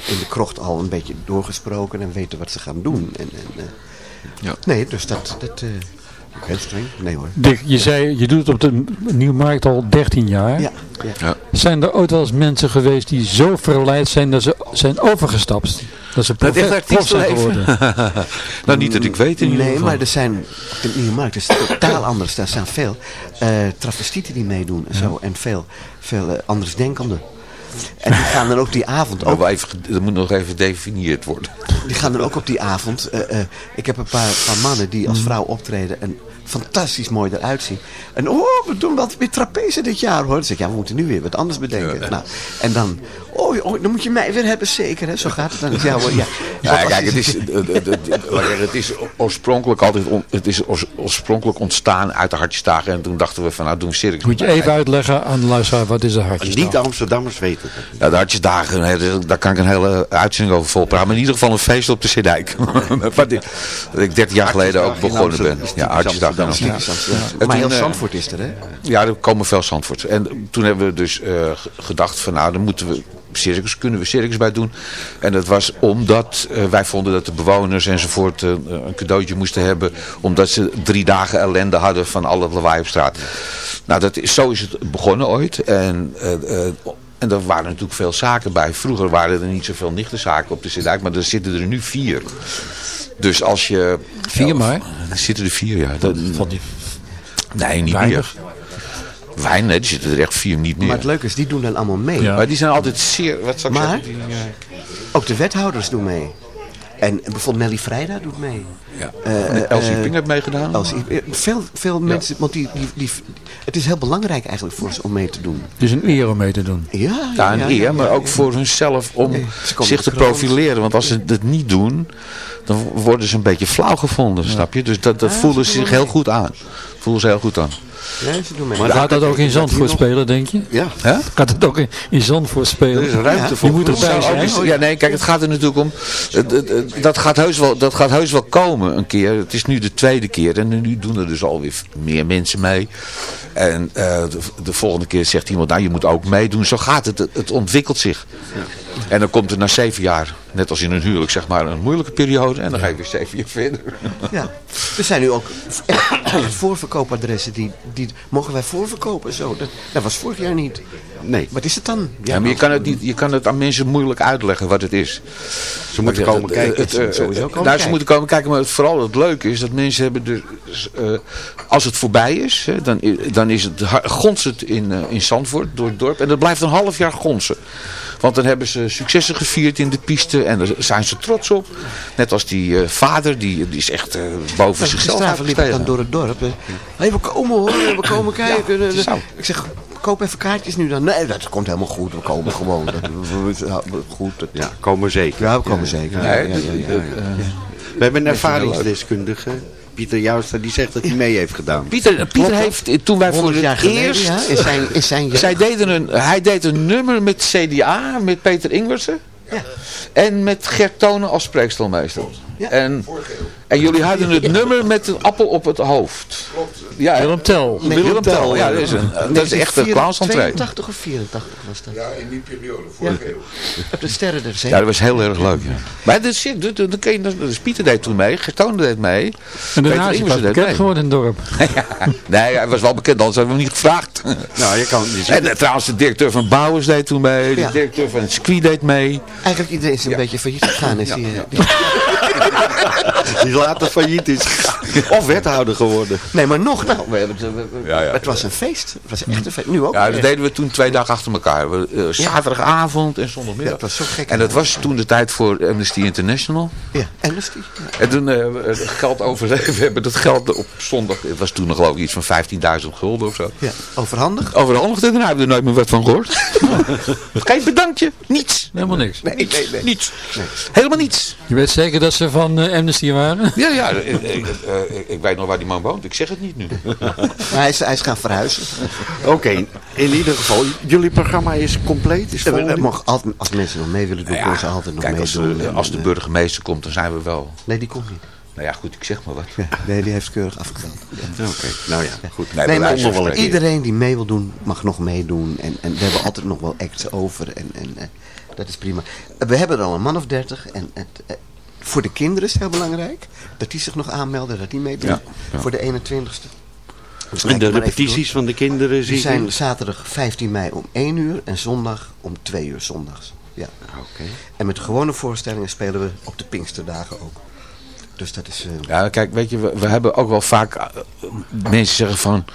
in de krocht al een beetje doorgesproken en weten wat ze gaan doen. En, en, eh, Ja. Nee, dus dat... dat eh, heel streng. Nee hoor. Dick, je zei, je doet het op de Nieuwmarkt al 13 jaar. Ja, ja. Zijn er ooit wel eens mensen geweest die zo verleid zijn dat ze zijn overgestapt? Dat prof, echt prof zijn artiestenleven. geworden? nou, niet dat ik weet in ieder Nee, geval. maar er zijn op de Markt is het totaal anders. Daar staan veel eh travestieten die meedoen en zo. En veel, veel eh, andersdenkenden. En die gaan dan ook die avond Oh, ook, wel even, dat moet nog even gedefinieerd worden. die gaan dan ook op die avond. eh, ik heb een paar, paar mannen die als vrouw optreden en fantastisch mooi eruit zien. En oh, we doen wat weer trapeze dit jaar hoor. Dan zeg ik, ja, we moeten nu weer wat anders bedenken. Nou, en dan, oh, oh, dan moet je mij weer hebben zeker hè. Zo gaat het dan. Ja, hoor, ja. Ja, kijk, het is, het, is oorspronkelijk altijd on- het is oors- oorspronkelijk ontstaan uit de hartjesdagen. En toen dachten we van nou doen we circus. Moet je even uitleggen aan de luisteraar, wat is een hartje? Niet de Amsterdammers weten het. Ja, de hartjesdagen, hè, daar kan ik een hele uitzending over volpraten. Maar in ieder geval een feest op de Zeedijk. Wat ik dat ik 13 jaar geleden ook begonnen ben. Ja, hartjesdag in Amsterdam. Amsterdam. Maar heel eh, Zandvoort is er hè. Ja, er komen veel Zandvoort. En toen hebben we dus eh, gedacht van nou, dan moeten we circus, kunnen we circus bij doen. En dat was omdat eh, wij vonden dat de bewoners enzovoort eh, een cadeautje moesten hebben. Omdat ze drie dagen ellende hadden van al het lawaai op straat. Nou, dat is, zo is het begonnen ooit. En... eh, en er waren natuurlijk veel zaken bij. Vroeger waren er niet zoveel nichtenzaken op de Zeedijk, maar er zitten er nu vier. Dus als je... Vier maar? Er zitten er vier, ja. Dat, Van die Nee, niet Weinig. meer. Wijn, nee, die zitten er echt vier niet meer. Maar het leuke is, die doen dan allemaal mee. Ja. Maar die zijn altijd zeer... Wat zou ik Maar- zeggen? Die, Ook de wethouders doen mee. En bijvoorbeeld Nelly Vrijda doet mee. ja. Eh, Elsie Ping heeft meegedaan. Elsie- eh, veel, veel mensen, want die, die, die, het is heel belangrijk eigenlijk voor ze om mee te doen. Het is een eer om mee te doen. Ja, Ja, een ja, eer, ja, maar ja, ook ja. voor hunzelf om Nee, zich te profileren. Want als ze het niet doen, dan worden ze een beetje flauw gevonden, snap je? Dus dat, dat Ja, voelen ze zich heel goed aan. Voelen ze heel goed aan. Ja, ze doen mee. Maar Gaat dat ook in Zandvoort spelen, denk je? Ja? Gaat dat ook in, in Zandvoort spelen? er is ruimte Ja. voor. Je moet erbij zijn. ja, nee, kijk, het gaat er natuurlijk om. het- het- het- dat, gaat heus wel, dat gaat heus wel komen een keer. Het is nu de tweede keer en nu doen er dus alweer meer mensen mee. En eh, de, de volgende keer zegt iemand, nou je moet ook meedoen. Zo gaat het, het, het ontwikkelt zich. En dan komt er na zeven jaar, net als in een huwelijk, zeg maar, een moeilijke periode. En dan ga je weer zeven jaar verder. Ja. Er zijn nu ook voorverkoopadressen. Die, die, mogen wij voorverkopen? Zo, dat, dat was vorig jaar niet. Nee, Wat is het dan? Ja, maar je kan, het niet, je kan het aan mensen moeilijk uitleggen wat het is. ze moeten komen het- kijken. het, sowieso komen nou, kijken. ze moeten komen kijken, maar het, vooral het leuke is dat mensen hebben eh, als het voorbij is, hè, dan, dan is het, gonst het in, eh, in Zandvoort door het dorp en dat blijft een half jaar gonsen. Want dan hebben ze successen gevierd in de piste en daar zijn ze trots op. Net als die eh, vader, die, die is echt eh, boven zichzelf Gisteravond liep ik dan door het dorp. Hé, hey, we komen hoor, we komen kijken. zo. ik zeg, koop even kaartjes nu dan. Nee, dat komt helemaal goed. We komen gewoon. Ja, Goed. dat- Ja, komen zeker. Ja, we komen zeker. Ja, ja, ja, ja, ja. We hebben een ervaringsdeskundige, Pieter Jouwstra, die zegt dat hij mee heeft gedaan. Pieter, Pieter heeft, eh, toen wij voor 100 jaar het geleden, eerst... ja, in zijn, in zijn Zij deden een, hij deed een nummer met CDA, met Peter Ingwersen. Ja. En met Gert Tonen als spreekstelmeester. Ja. En, en jullie hadden het nummer met een appel op het hoofd. Ja, Willem Tel. Willem, Tel. Ja, dat is, een, dat is echt een clownsentree. 82 of 84 was dat. Ja, in die periode, vorige eeuw. Op de sterren der zee. Ja, dat was heel erg leuk. Ja. Maar dat is, dat, dat, dat, ken je- dat is Pieter deed toen mee, Gert Tonen deed mee. En daarna is hij bekend mee. geworden in het dorp. Nee, hij was wel bekend, anders hadden we hem niet gevraagd. Nou, je kan... Je En eh, trouwens, de directeur van Bouwers deed toen mee, de Ja. directeur van het circuit deed mee. Eigenlijk iedereen is een beetje failliet gegaan. Is die, die- later failliet is. Of wethouder geworden. Nee, maar nog nou. We hebben het, we- we- Ja, ja. het was een feest. Het was echt een feest. Nu ook. Ja, dat deden we toen twee dagen achter elkaar. We, eh, zaterdagavond en zondagmiddag. Ja, dat was zo gek. En dat was toen de tijd voor Amnesty International. Ja, Amnesty. Ja. En toen eh, we het geld over, we hebben dat geld op zondag, het was toen nog geloof ik iets van 15.000 gulden of zo. Ja, overhandig. Overhandigd en daar hebben we er nooit meer wat van gehoord. Geen bedankje, niets. Helemaal niks. Nee, nee, nee. Niets. Helemaal niets. Je weet zeker dat ze van eh, Amnesty waren? Ja, ja, ik, ik, eh, ik- ik weet nog waar die man woont. Ik zeg het niet nu. Maar hij, is, hij is gaan verhuizen. Oké, in ieder geval, jullie programma is compleet. Is Ja, mag altijd, als mensen nog mee willen doen, kunnen ze altijd nog kijk, als meedoen. de, En, als de burgemeester komt, dan zijn we wel... Nee, die komt niet. Nou ja, goed, ik zeg maar wat. Ja, nee, die heeft keurig afgedaan. Oké, nou ja, goed. Nee, maar iedereen die mee wil doen, mag nog meedoen. En, en we hebben altijd nog wel acts over. En, en eh, dat is prima. We hebben er al een man of dertig. En het, eh, voor de kinderen is het heel belangrijk. Dat die zich nog aanmelden, dat die meedoen. Ja, ja. Voor de 21ste. Dus En de repetities van de kinderen Die zijn zaterdag 15 mei om 1 uur en zondag om 2 uur zondags. Ja. Oké. En met de gewone voorstellingen spelen we op de Pinksterdagen ook. Dus dat is... eh, Ja, kijk, weet je, we, we hebben ook wel vaak eh, mensen zeggen van,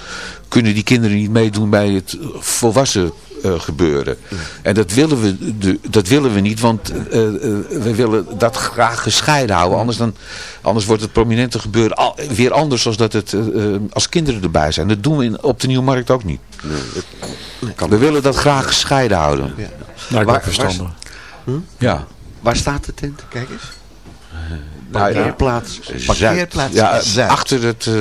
kunnen die kinderen niet meedoen bij het eh, volwassen eh, gebeuren? En dat willen we, de, dat willen we niet, want eh, eh, we willen dat graag gescheiden houden. Anders, dan, anders wordt het prominente gebeuren al, weer anders zoals dat het als kinderen erbij zijn. Dat doen we in, op de Nieuwmarkt ook niet. We willen dat graag gescheiden houden. ja. Nou, Waar- ik verstandig. Ja. Waar staat de tent? Kijk eens. Nou. Parkeerplaats Zuid. Parkeerplaats Ja, achter het... eh,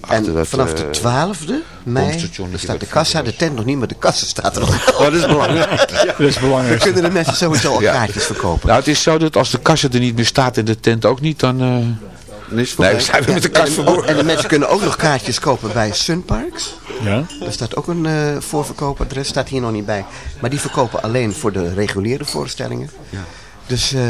achter En dat, vanaf de 12e mei staat de kassa, de tent nog niet, maar de kassa staat er al. Oh, dat is belangrijk. Dat is belangrijk. kunnen de mensen sowieso al Ja. kaartjes verkopen. Nou, het is zo dat als de kassa er niet meer staat en de tent ook niet, dan... eh, Dan is het nee, zijn we met de en, kast verborgen. en de mensen kunnen ook nog kaartjes kopen bij Sunparks. Ja? Daar staat ook een eh, voorverkoopadres, staat hier nog niet bij. Maar die verkopen alleen voor de reguliere voorstellingen. Dus eh,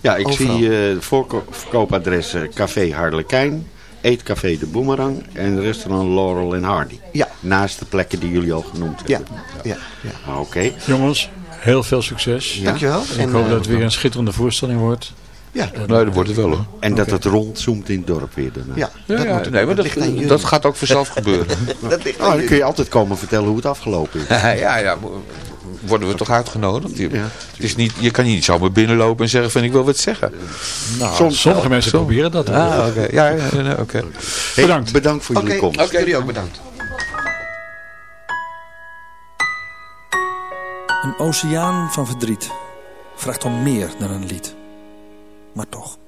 Ja, ik Overal. zie eh voorko- verkoopadressen Café Harlekijn, Eetcafé De Boemerang en restaurant Laurel en Hardy. ja, Naast de plekken die jullie al genoemd ja, hebben. ja, ja. Ah, Oké. Jongens, heel veel succes. Dankjewel. Ik En, hoop eh, dat het weer een schitterende voorstelling wordt. Ja. Nee, dat wordt het wel hoor. En dat het rondzoomt in het dorp weer daarna. Ja, Ja, dat ja, moet- nee, maar dat, dat gaat ook vanzelf gebeuren. Dat ligt Oh, dan kun je altijd komen vertellen hoe het afgelopen is. ja, ja, worden we toch uitgenodigd? Je, Ja. het is niet, je kan niet zomaar binnenlopen en zeggen van ik wil wat zeggen. Nou, Soms sommige wel. mensen proberen dat. Ah, oké. Ja, ja, ja, oké. Hey, Bedankt. Bedankt voor jullie Oké, komst. jullie ook bedankt. Een oceaan van verdriet vraagt om meer dan een lied. Maar toch.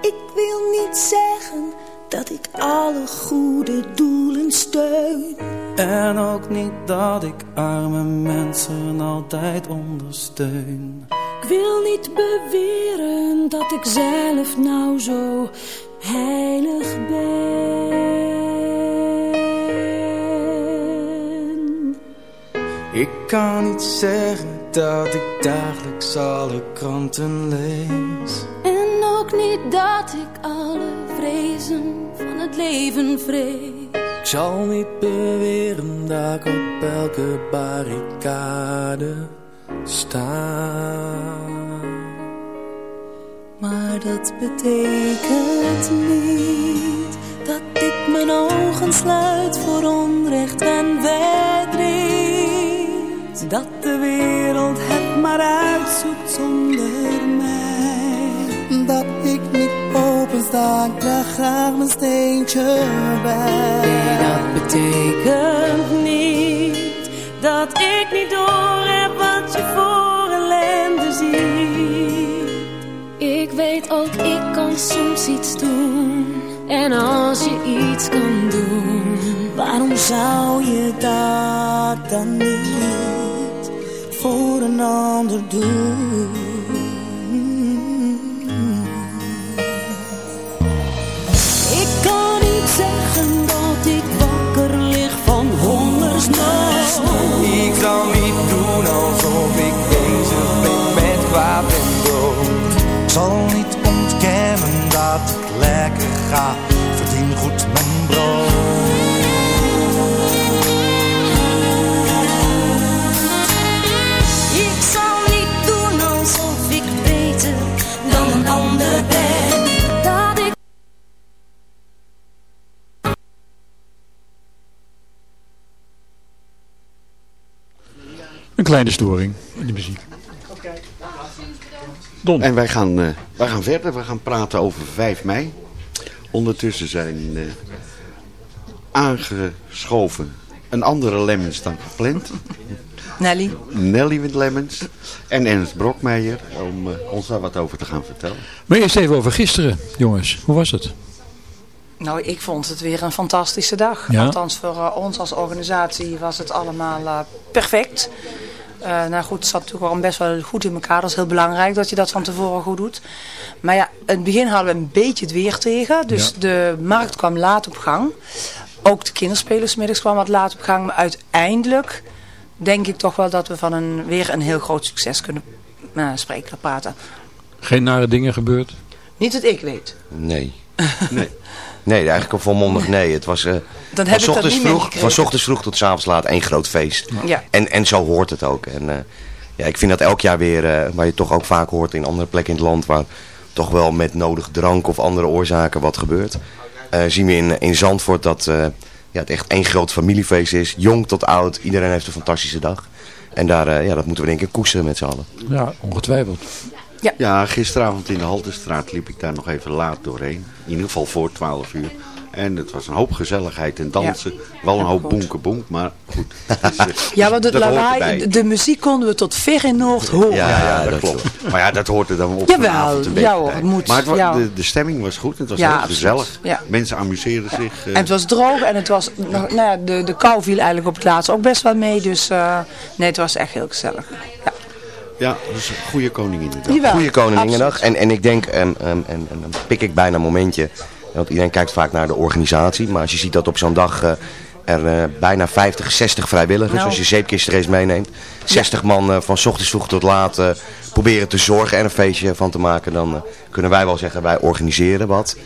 Ik wil niet zeggen dat ik alle goede doelen steun. En ook niet dat ik arme mensen altijd ondersteun. Ik wil niet beweren dat ik zelf nou zo heilig ben. Ik kan niet zeggen dat ik dagelijks alle kranten lees. En ook niet dat ik alle vrezen van het leven vrees. Ik zal niet beweren dat ik op elke barricade sta. Maar dat betekent niet dat ik mijn ogen sluit voor onrecht en verdriet. Dat de wereld het maar uitzoekt zonder mij. Dat ik niet opensta, ik draag graag mijn steentje bij. Nee, dat betekent niet dat ik niet door heb wat je voor ellende ziet. Ik weet ook, ik kan soms iets doen. En als je iets kan doen, waarom zou je dat dan niet voor een ander doen? Ik kan niet zeggen dat ik wakker lig van hongersnood. Ik zal niet doen alsof ik bezig ben met kwaad en dood. Ik zal niet ontkennen dat ik lekker ga, verdien goed mijn brood. Een kleine storing in de muziek. Don. En wij gaan, eh, wij gaan verder. We gaan praten over 5 mei. Ondertussen zijn eh, aangeschoven een andere Lemmens dan gepland. Nelly. Nelly met Lemmens en Ernst Brokmeijer om eh, ons daar wat over te gaan vertellen. Maar eerst even over gisteren, jongens. Hoe was het? Nou, ik vond het weer een fantastische dag. Ja? Althans, voor ons als organisatie was het allemaal eh, perfect. Eh, nou goed, het zat natuurlijk wel best wel goed in elkaar. Dat is heel belangrijk dat je dat van tevoren goed doet. Maar ja, in het begin hadden we een beetje het weer tegen. Dus Ja. de markt kwam laat op gang. Ook de kinderspelersmiddags kwam wat laat op gang. Maar uiteindelijk denk ik toch wel dat we van een, weer een heel groot succes kunnen eh, spreken, praten. Geen nare dingen gebeurd? Niet dat ik weet. Nee. Nee. Nee, eigenlijk een volmondig nee. Het was eh, Dan van, ochtends niet vroeg, van ochtends vroeg tot 's avonds laat één groot feest. Ja. En, en zo hoort het ook. En eh, ja, ik vind dat elk jaar weer, eh, waar je toch ook vaak hoort in andere plekken in het land, waar toch wel met nodig drank of andere oorzaken wat gebeurt. Eh, zien we in, in Zandvoort dat eh, ja, het echt één groot familiefeest is. Jong tot oud, iedereen heeft een fantastische dag. En daar, eh, ja, dat moeten we denk ik koesteren met z'n allen. Ja, ongetwijfeld. Ja. gisteravond in de Haltestraat liep ik daar nog even laat doorheen. In ieder geval voor 12 uur. En het was een hoop gezelligheid en dansen. Wel een hoop bonken bonk, maar goed. Dus, eh, Ja, want het lawaai, de, de muziek konden we tot ver in Noord horen. Ja, ja, dat klopt. Maar ja, dat hoort er dan op Jawel, een ja hoor, het moet, Maar het de, de stemming was goed. Het was Ja, heel gezellig. Ja. Mensen amuseerden zich. eh, En het was droog en het was, nou ja, de, de kou viel eigenlijk op het laatst ook best wel mee. Dus eh, nee, het was echt heel gezellig. Ja, dus een goede koninginnedag. Goede Koninginnedag. En, en ik denk, en, en, en, en dan pik ik bijna een momentje, want iedereen kijkt vaak naar de organisatie. Maar als je ziet dat op zo'n dag eh, er eh, bijna 50, 60 vrijwilligers, Nou. als je zeepkistrace meeneemt, 60 man eh, van 's ochtends vroeg tot laat proberen te zorgen en een feestje van te maken, dan kunnen wij wel zeggen, wij organiseren wat.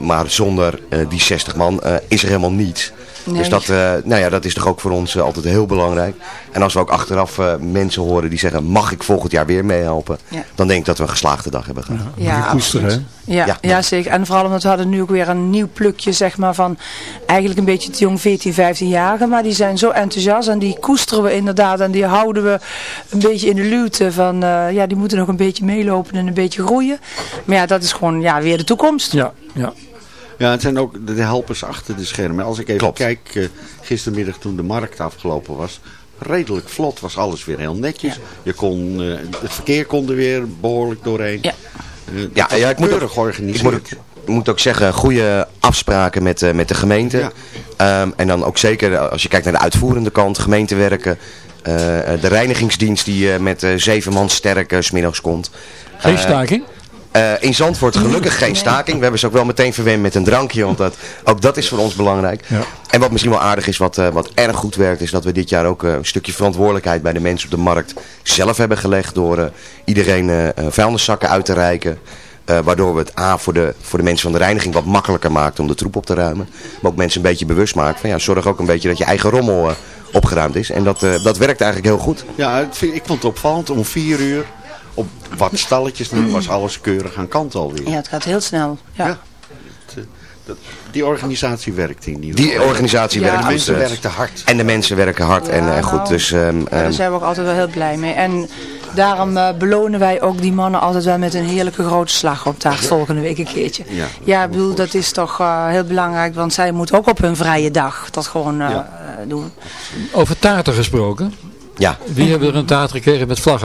Maar zonder eh, die 60 man eh, is er helemaal niets. Nee. Dus dat, eh, nou ja, dat is toch ook voor ons eh, altijd heel belangrijk. En als we ook achteraf eh, mensen horen die zeggen, mag ik volgend jaar weer meehelpen? Ja. Dan denk ik dat we een geslaagde dag hebben gehad. Ja, absoluut. Ja, Ja. ja. zeker. En vooral omdat we hadden nu ook weer een nieuw plukje, zeg maar, van eigenlijk een beetje te jong 14, 15-jarigen. Maar die zijn zo enthousiast en die koesteren we inderdaad. En die houden we een beetje in de luwte van, eh, ja, die moeten nog een beetje meelopen en een beetje groeien. Maar ja, dat is gewoon ja, weer de toekomst. Ja, ja. Ja, het zijn ook de helpers achter de schermen. Als ik even Klopt. kijk, eh, gistermiddag toen de markt afgelopen was, redelijk vlot was alles weer heel netjes. Je kon, eh, het verkeer kon er weer behoorlijk doorheen. Ja. Eh, Ja, ja, ik moet, keurig ook, georganiseerd. ik, moet ook, ik moet ook zeggen, goede afspraken met, eh, met de gemeente. Ja. Ehm, en dan ook zeker, als je kijkt naar de uitvoerende kant, gemeentewerken. de reinigingsdienst die eh, met eh, zeven man sterk 's smiddags komt. Geen staking? Eh, in Zandvoort gelukkig geen staking. We hebben ze ook wel meteen verwend met een drankje, want dat, ook dat is voor ons belangrijk. Ja. En wat misschien wel aardig is, wat, eh, wat erg goed werkt, is dat we dit jaar ook eh, een stukje verantwoordelijkheid bij de mensen op de markt zelf hebben gelegd door eh, iedereen vuilniszakken uit te reiken. Eh, waardoor we het A voor de, voor de mensen van de reiniging wat makkelijker maakt om de troep op te ruimen. Maar ook mensen een beetje bewust maakt van ja, zorg ook een beetje dat je eigen rommel eh, opgeruimd is. En dat, eh, dat werkt eigenlijk heel goed. Ja, ik vond het opvallend. Om vier uur, op wat stalletjes, nu was alles keurig aan kant alweer. Ja, het gaat heel snel. Ja. Ja. Eh, dat- die organisatie werkt in ieder Die organisatie Ja. werkt De mensen eh, hard. En de mensen werken hard en, Ja, en goed. nou, Dus, ehm, Ja, ehm, daar zijn we ook altijd wel heel blij mee. En daarom eh, belonen wij ook die mannen altijd wel met een heerlijke grote slagroomtaart volgende week een keertje. Ja. Ja, ik bedoel, dat is toch eh, heel belangrijk, want zij moeten ook op hun vrije dag dat gewoon eh, Ja. eh, doen. Over taarten gesproken. ja, Wie hebben er een taart gekregen met vlag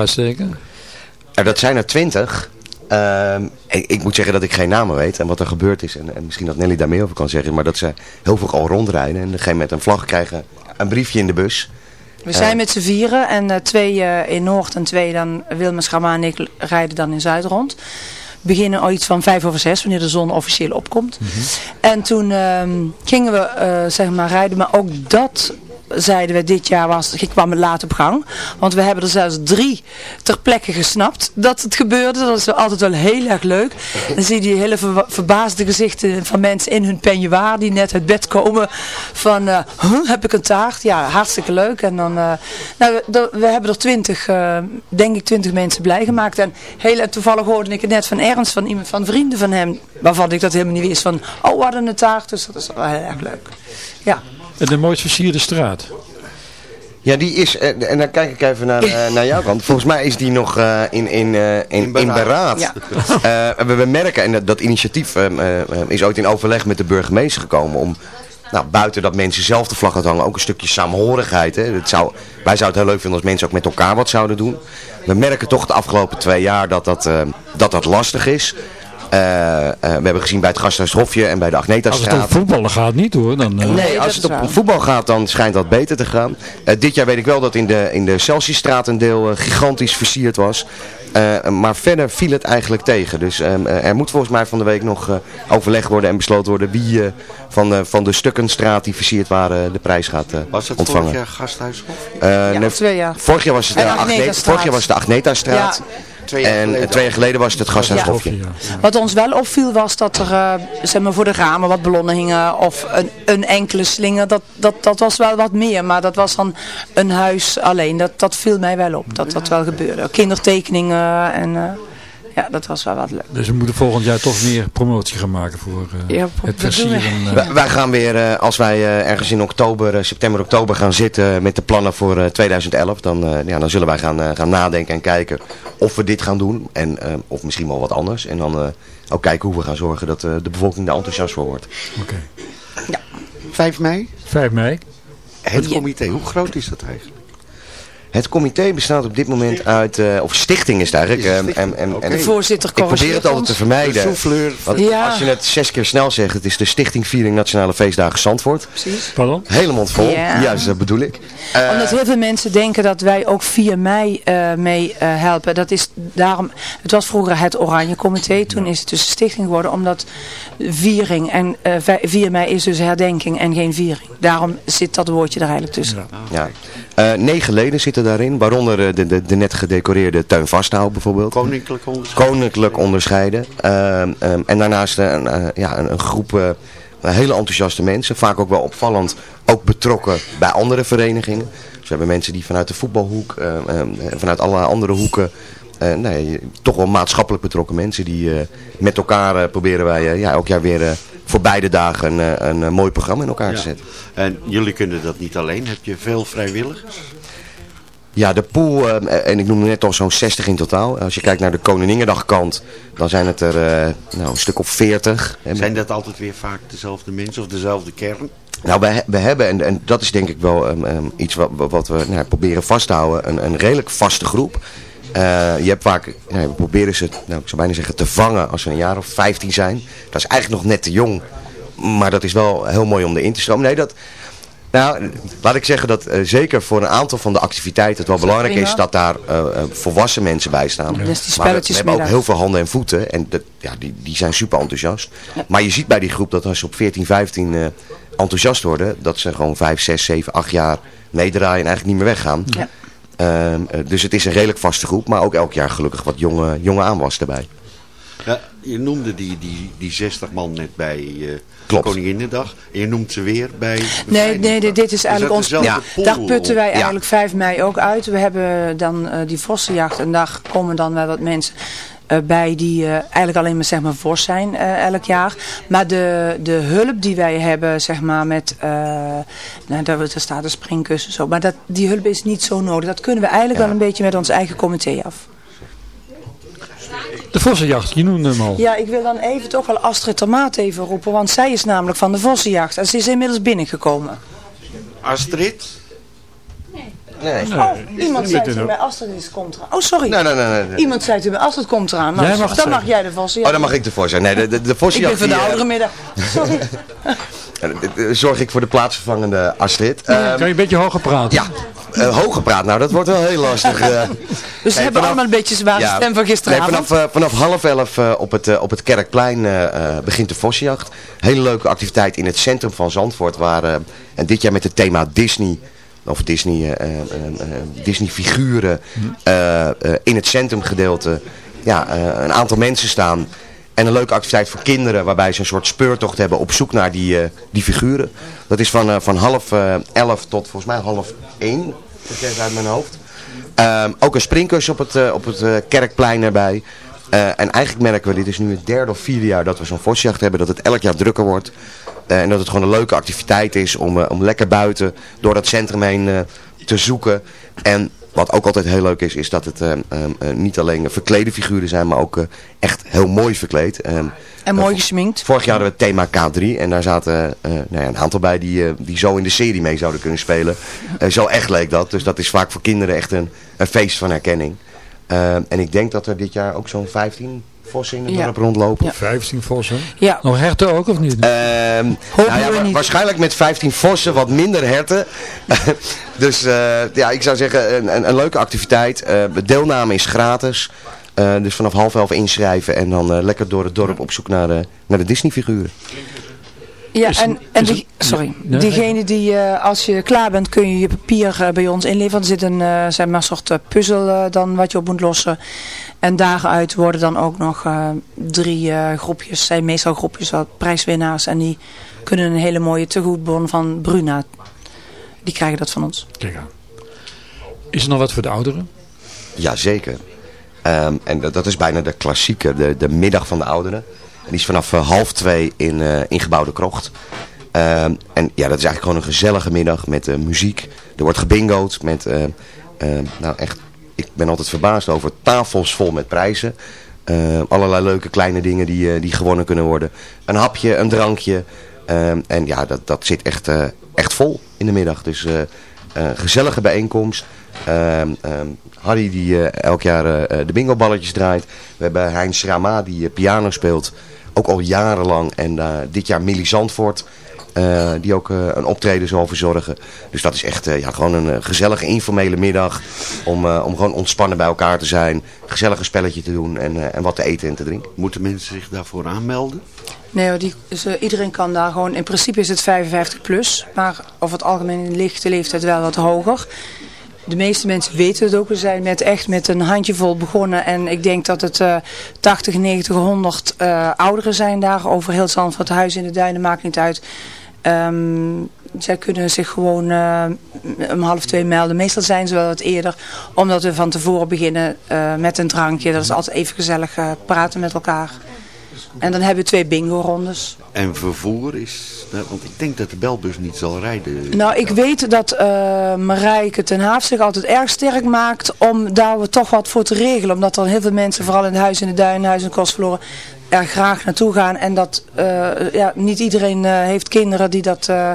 Er, dat zijn er twintig. Ehm, ik, ik moet zeggen dat ik geen namen weet en wat er gebeurd is. En, en misschien dat Nelly daar meer over kan zeggen. Maar dat ze heel veel al rondrijden. En degene met een vlag krijgen een briefje in de bus. We zijn met z'n vieren en eh, twee eh, in Noord en twee dan, Wilma Schrama en ik rijden dan in Zuid rond. Beginnen al iets van vijf over zes, wanneer de zon officieel opkomt. En toen ehm, gingen we eh, zeg maar rijden, maar ook dat zeiden we dit jaar was, ik kwam het laat op gang. Want we hebben er zelfs drie ter plekke gesnapt dat het gebeurde. Dat is altijd wel heel erg leuk. Dan zie je die hele ver- verbaasde gezichten van mensen in hun peignoir die net uit bed komen. Van, eh, huh, heb ik een taart? Ja, hartstikke leuk. En dan, eh, nou, we, we hebben er twintig, eh, denk ik twintig mensen blij gemaakt. En heel toevallig hoorde ik het net van Ernst, van iemand van vrienden van hem. Waarvan ik dat helemaal niet wist. Van, oh, we hadden een taart. Dus dat is wel heel erg leuk. Ja. En de mooist versierde straat. Ja, die is, eh, en dan kijk ik even naar, eh, naar jouw kant. Volgens mij is die nog eh, in, in, eh, in, in, beraad. beraad. Ja. Eh, we, we merken, en dat, dat initiatief eh, eh, is ooit in overleg met de burgemeester gekomen om... Nou, buiten dat mensen zelf de vlag uithangen, ook een stukje saamhorigheid. Hè. Het zou, wij zouden het heel leuk vinden als mensen ook met elkaar wat zouden doen. We merken toch de afgelopen twee jaar dat dat, eh, dat, dat lastig is. Eh, eh, we hebben gezien bij het Gasthuis Hofje en bij de Als het Agneta-straat. om voetballen gaat niet hoor. Dan, eh, Nee, als het op waar. voetbal gaat, dan schijnt dat beter te gaan. Eh, dit jaar weet ik wel dat in de, in de Celsiusstraat een deel gigantisch versierd was. Eh, maar verder viel het eigenlijk tegen. Dus ehm, eh, er moet volgens mij van de week nog eh, overleg worden en besloten worden wie eh, van, eh, van de stukkenstraat die versierd waren de prijs gaat eh, Was het ontvangen. vorig jaar gasthuishof? Eh, Ja, nee, twee jaar. Vorig jaar was het de, En Agne- Agnetastraat. vorig jaar Twee jaar En geleden eh, twee jaar geleden was het het Gasthuishofje. ja. Wat ons wel opviel was dat er eh, zeg maar voor de ramen wat ballonnen hingen of een, een enkele slinger. Dat, dat, dat was wel wat meer, maar dat was dan een huis alleen. Dat, dat viel mij wel op, dat dat wel gebeurde. Kindertekeningen en eh, ja, dat was wel wat leuk. Dus we moeten volgend jaar toch meer promotie gaan maken voor eh, Ja, het we. versieren. eh. Wij, wij gaan weer, eh, als wij eh, ergens in oktober, september, oktober gaan zitten met de plannen voor eh, 2011, dan, eh, ja, dan zullen wij gaan, gaan nadenken en kijken of we dit gaan doen. En, eh, of misschien wel wat anders. En dan eh, ook kijken hoe we gaan zorgen dat eh, de bevolking daar enthousiast voor wordt. Oké. 5 mei? 5 mei. Het comité, hoe groot is dat eigenlijk? Het comité bestaat op dit moment uit, eh, of stichting is het eigenlijk. Is een ehm, stichting, en, en, en De voorzitter ik probeer het altijd te vermijden. Want Ja. als je het zes keer snel zegt, het is de Stichting Viering Nationale Feestdagen Zandvoort. Precies. Pardon? Hele mond vol. Ja. Juist, dat bedoel ik. Eh, Omdat heel veel mensen denken dat wij ook 4 mei eh, mee eh, helpen. Dat is daarom, het was vroeger het Oranje Comité. Toen is het dus een stichting geworden. Omdat viering en eh, vij- 4 mei is dus herdenking en geen viering. Daarom zit dat woordje er eigenlijk tussen. Ja. Eh, negen leden zitten daarin, waaronder eh, de, de, de net gedecoreerde Tuin Vasthoud bijvoorbeeld. Koninklijk onderscheid. Koninklijk onderscheiden. Ehm, ehm, en daarnaast een, eh, ja, een, een groep eh, hele enthousiaste mensen. Vaak ook wel opvallend, ook betrokken bij andere verenigingen. Dus we hebben mensen die vanuit de voetbalhoek, eh, eh, vanuit allerlei andere hoeken... eh, nee, toch wel maatschappelijk betrokken mensen die eh, met elkaar eh, proberen wij ja, elk jaar weer voor beide dagen een, een, mooi programma in elkaar te zetten. En jullie kunnen dat niet alleen. Heb je veel vrijwilligers? Ja, de pool, eh, en ik noemde net al zo'n 60 in totaal. Als je kijkt naar de Koninginnedag kant, dan zijn het er nou, een stuk of 40. En Zijn dat altijd weer vaak dezelfde mensen of dezelfde kern? Nou, we, we hebben, en, en dat is denk ik wel ehm, ehm, iets wat, wat we nou, proberen vast te houden, een, een redelijk vaste groep. Eh, je hebt vaak, nou, we proberen ze, nou, ik zou bijna zeggen, te vangen als ze een jaar of 15 zijn. Dat is eigenlijk nog net te jong, maar dat is wel heel mooi om erin te stromen. Nee, dat, nou, laat ik zeggen dat eh, zeker voor een aantal van de activiteiten het wel belangrijk prima. is dat daar eh, volwassen mensen bij staan. Dus maar we, hebben ook heel veel handen en voeten en dat, ja, die, die zijn super enthousiast. Maar je ziet bij die groep dat als ze op 14, 15 eh, enthousiast worden, dat ze gewoon 5, 6, 7, 8 jaar meedraaien en eigenlijk niet meer weggaan. Ja. Ehm, eh, dus het is een redelijk vaste groep, maar ook elk jaar gelukkig wat jonge, jonge aanwas erbij. Ja, je noemde die, die, die 60 man net bij eh Klopt. Koninginnedag. En je noemt ze weer bij... Nee, nee, dit- dit is eigenlijk ons... dezelfde pool? Daar putten wij Ja. eigenlijk 5 mei ook uit. We hebben dan eh, die vossenjacht en daar komen dan wel wat mensen bij die eh, eigenlijk alleen maar zeg maar vos zijn eh, elk jaar. Maar de, de hulp die wij hebben zeg maar met, eh nou, daar, daar staat een springkussen zo. Maar dat, die hulp is niet zo nodig. Dat kunnen we eigenlijk wel een beetje met ons eigen comité af. De Vossenjacht, je noemde hem al. Ja, ik wil dan even toch wel Astrid Tomaat even roepen. Want zij is namelijk van de vossenjacht. En ze is inmiddels binnengekomen. Astrid? Nee. Oh, iemand zei toen bij Astrid is komt eraan. Oh, sorry. Nee, nee, nee. nee, nee. Iemand zei toen bij Astrid komt eraan. Nou, Jij mag dan mag jij de vossenjacht. Oh, dan mag ik ervoor zijn. Nee, de, de, de Ik ben van de oudere middag. Sorry. zorg ik voor de plaatsvervangende Astrid. Ehm, Kan je een beetje hoger praten? ja, eh, hoger praat. Nou, dat wordt wel heel lastig. eh. Dus we Nee, hebben vanaf- allemaal een beetje zware Ja. stem van gisteravond. Nee, vanaf, eh, vanaf half elf op, het, op het Kerkplein begint de Vossenjacht. Hele leuke activiteit in het centrum van Zandvoort. Waar, eh, en dit jaar met het thema Disney, of Disney, eh, eh, eh, Disney figuren in het centrumgedeelte. Ja, een aantal mensen staan. En een leuke activiteit voor kinderen waarbij ze een soort speurtocht hebben op zoek naar die, die figuren. Dat is van, van half elf tot volgens mij half één. Dat uit mijn hoofd. Ehm, ook een springkussen op het, op het kerkplein erbij. Eh, en eigenlijk merken we, dit is nu het derde of vierde jaar dat we zo'n vosjacht hebben, dat het elk jaar drukker wordt. Eh, en dat het gewoon een leuke activiteit is om, eh, om lekker buiten door dat centrum heen te zoeken. En wat ook altijd heel leuk is, is dat het eh, eh, eh, niet alleen verklede figuren zijn, maar ook echt heel mooi verkleed. Ehm, En mooi gesminkt. Vorig jaar hadden we het thema K3 en daar zaten nou ja, een aantal bij die, die zo in de serie mee zouden kunnen spelen. Zo echt leek dat. Dus dat is vaak voor kinderen echt een, een feest van herkenning. Eh, en ik denk dat er dit jaar ook zo'n 15 vossen in het Ja. dorp rondlopen. Ja. 15 vossen. Ja. Nog herten ook of niet? Ehm, Hopen nou ja, niet. waarschijnlijk met 15 vossen, wat minder herten. dus eh, ja, ik zou zeggen, een, een, een leuke activiteit. Eh, de deelname is gratis. Eh, dus vanaf half elf inschrijven en dan eh, lekker door het dorp op zoek naar de, naar de Disney figuren. Ja, Is- en, en is die, het- sorry. Nee, Diegene die, eh, als je klaar bent, kun je je papier eh, bij ons inleveren. Er zit een, eh, zeg maar, een soort eh, puzzel eh, dan wat je op moet lossen. En daaruit worden dan ook nog eh, drie eh, groepjes, zijn meestal groepjes wat prijswinnaars. En die kunnen een hele mooie tegoedbon van Bruna. Die krijgen dat van ons. Kijk aan. Is er nog wat voor de ouderen? Jazeker. Ehm en dat, dat is bijna de klassieke, de, de middag van de ouderen. En die is vanaf eh, half twee in, eh in Krocht. Ehm, en ja, dat is eigenlijk gewoon een gezellige middag met eh, muziek. Er wordt gebingoed met, nou echt, ik ben altijd verbaasd over tafels vol met prijzen. Eh, allerlei leuke kleine dingen die, die gewonnen kunnen worden. Een hapje, een drankje. Ehm, en ja, dat, dat zit echt, echt vol in de middag. Dus gezellige bijeenkomst. Ehm, ehm, Harry die eh, elk jaar eh, eh, de bingoballetjes draait. We hebben Heinz Rama die eh, piano speelt. Ook al jarenlang. En eh, dit jaar Millie Zandvoort. eh, die ook eh, een optreden zal verzorgen. Dus dat is echt eh, ja, gewoon een eh, gezellige informele middag. Om, eh, om gewoon ontspannen bij elkaar te zijn. Een gezellige spelletje te doen. En, eh, en wat te eten en te drinken. Moeten mensen zich daarvoor aanmelden? Nee die, eh, iedereen kan daar gewoon, in principe is het 55 plus. Maar over het algemeen ligt de leeftijd wel wat hoger. de meeste mensen weten het ook. We zijn met echt met een handjevol begonnen. En ik denk dat het uh, 80, 90, 100 uh, ouderen zijn daar. Over heel Zandvoort, huis in de duinen, maakt niet uit. Um, zij kunnen zich gewoon uh, om half twee melden. Meestal zijn ze wel wat eerder. Omdat we van tevoren beginnen uh, met een drankje. Dat is altijd even gezellig uh, praten met elkaar. En dan hebben we twee bingo-rondes. En vervoer is... Want ik denk dat de belbus niet zal rijden. Nou, ik weet dat uh, Marijke ten Haaf zich altijd erg sterk maakt om daar we toch wat voor te regelen. Omdat er heel veel mensen, vooral in het huis in de duin, huis in de verloren, er graag naartoe gaan. En dat uh, ja, niet iedereen uh, heeft kinderen die, dat, uh,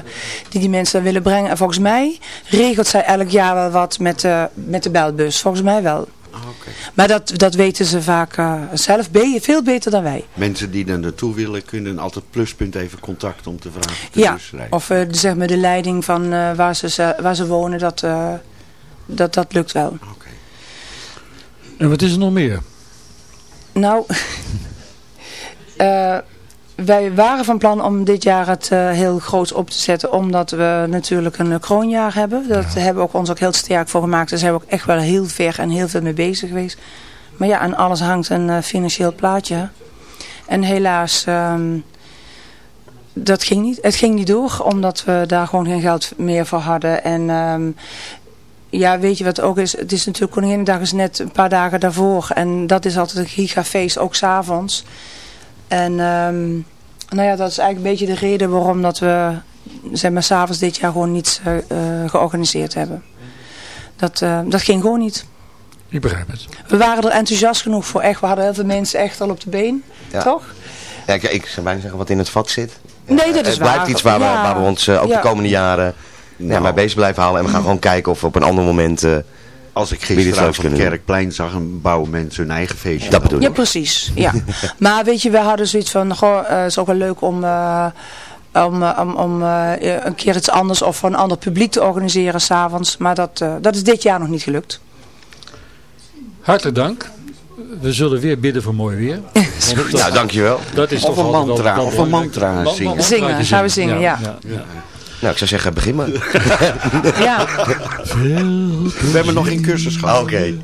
die die mensen willen brengen. En volgens mij regelt zij elk jaar wel wat met, met de belbus. Volgens mij wel. Ah, okay. Maar dat, dat weten ze vaak zelf be veel beter dan wij. Mensen die er naartoe willen kunnen altijd pluspunt even contact om te vragen. Te ja, of zeg maar de leiding van waar, ze, waar ze wonen, dat, dat, dat lukt wel. Okay. En wat is er nog meer? Nou... Wij waren van plan om dit jaar het uh, heel groot op te zetten. Omdat we natuurlijk een kroonjaar hebben. Dat ja. hebben we ook ons ook heel sterk voor gemaakt. Daar zijn we ook echt wel heel ver en heel veel mee bezig geweest. Maar ja, aan alles hangt een uh, financieel plaatje. En helaas, um, dat ging niet. het ging niet door. Omdat we daar gewoon geen geld meer voor hadden. En um, ja, weet je wat ook is? Het is natuurlijk Koninginnedag is net een paar dagen daarvoor. En dat is altijd een gigafeest, ook s'avonds. En um, nou ja, dat is eigenlijk een beetje de reden waarom dat we zeg maar, s'avonds dit jaar gewoon niets uh, georganiseerd hebben. Dat, uh, dat ging gewoon niet. Ik begrijp het. We waren er enthousiast genoeg voor. Echt, we hadden heel veel mensen echt al op de been. Ja. Toch? Ja, ik, ik zou bijna zeggen wat in het vat zit. Nee, dat is het blijft waar. iets waar, ja. we, waar we ons uh, ook ja. de komende jaren nou. ja, mee bezig blijven houden. En we gaan gewoon kijken of we op een ander moment... Als ik gisteren op het Kerkplein zag, en bouwen mensen hun eigen feestje. Dat bedoel Ja, precies. Ja. maar weet je, we hadden zoiets van, goh, uh, het is ook wel leuk om, uh, om, om, om uh, een keer iets anders of voor een ander publiek te organiseren s'avonds. Maar dat, dat is dit jaar nog niet gelukt. Hartelijk dank. We zullen weer bidden voor mooi weer. nou, dankjewel. Dat is of toch een mantra, wel, of een mantra man, zingen. Zingen, gaan we zingen, ja. ja, ja. Nou, ik zou zeggen, begin maar. ja. We hebben nog geen cursus gehad. Oké. Okay.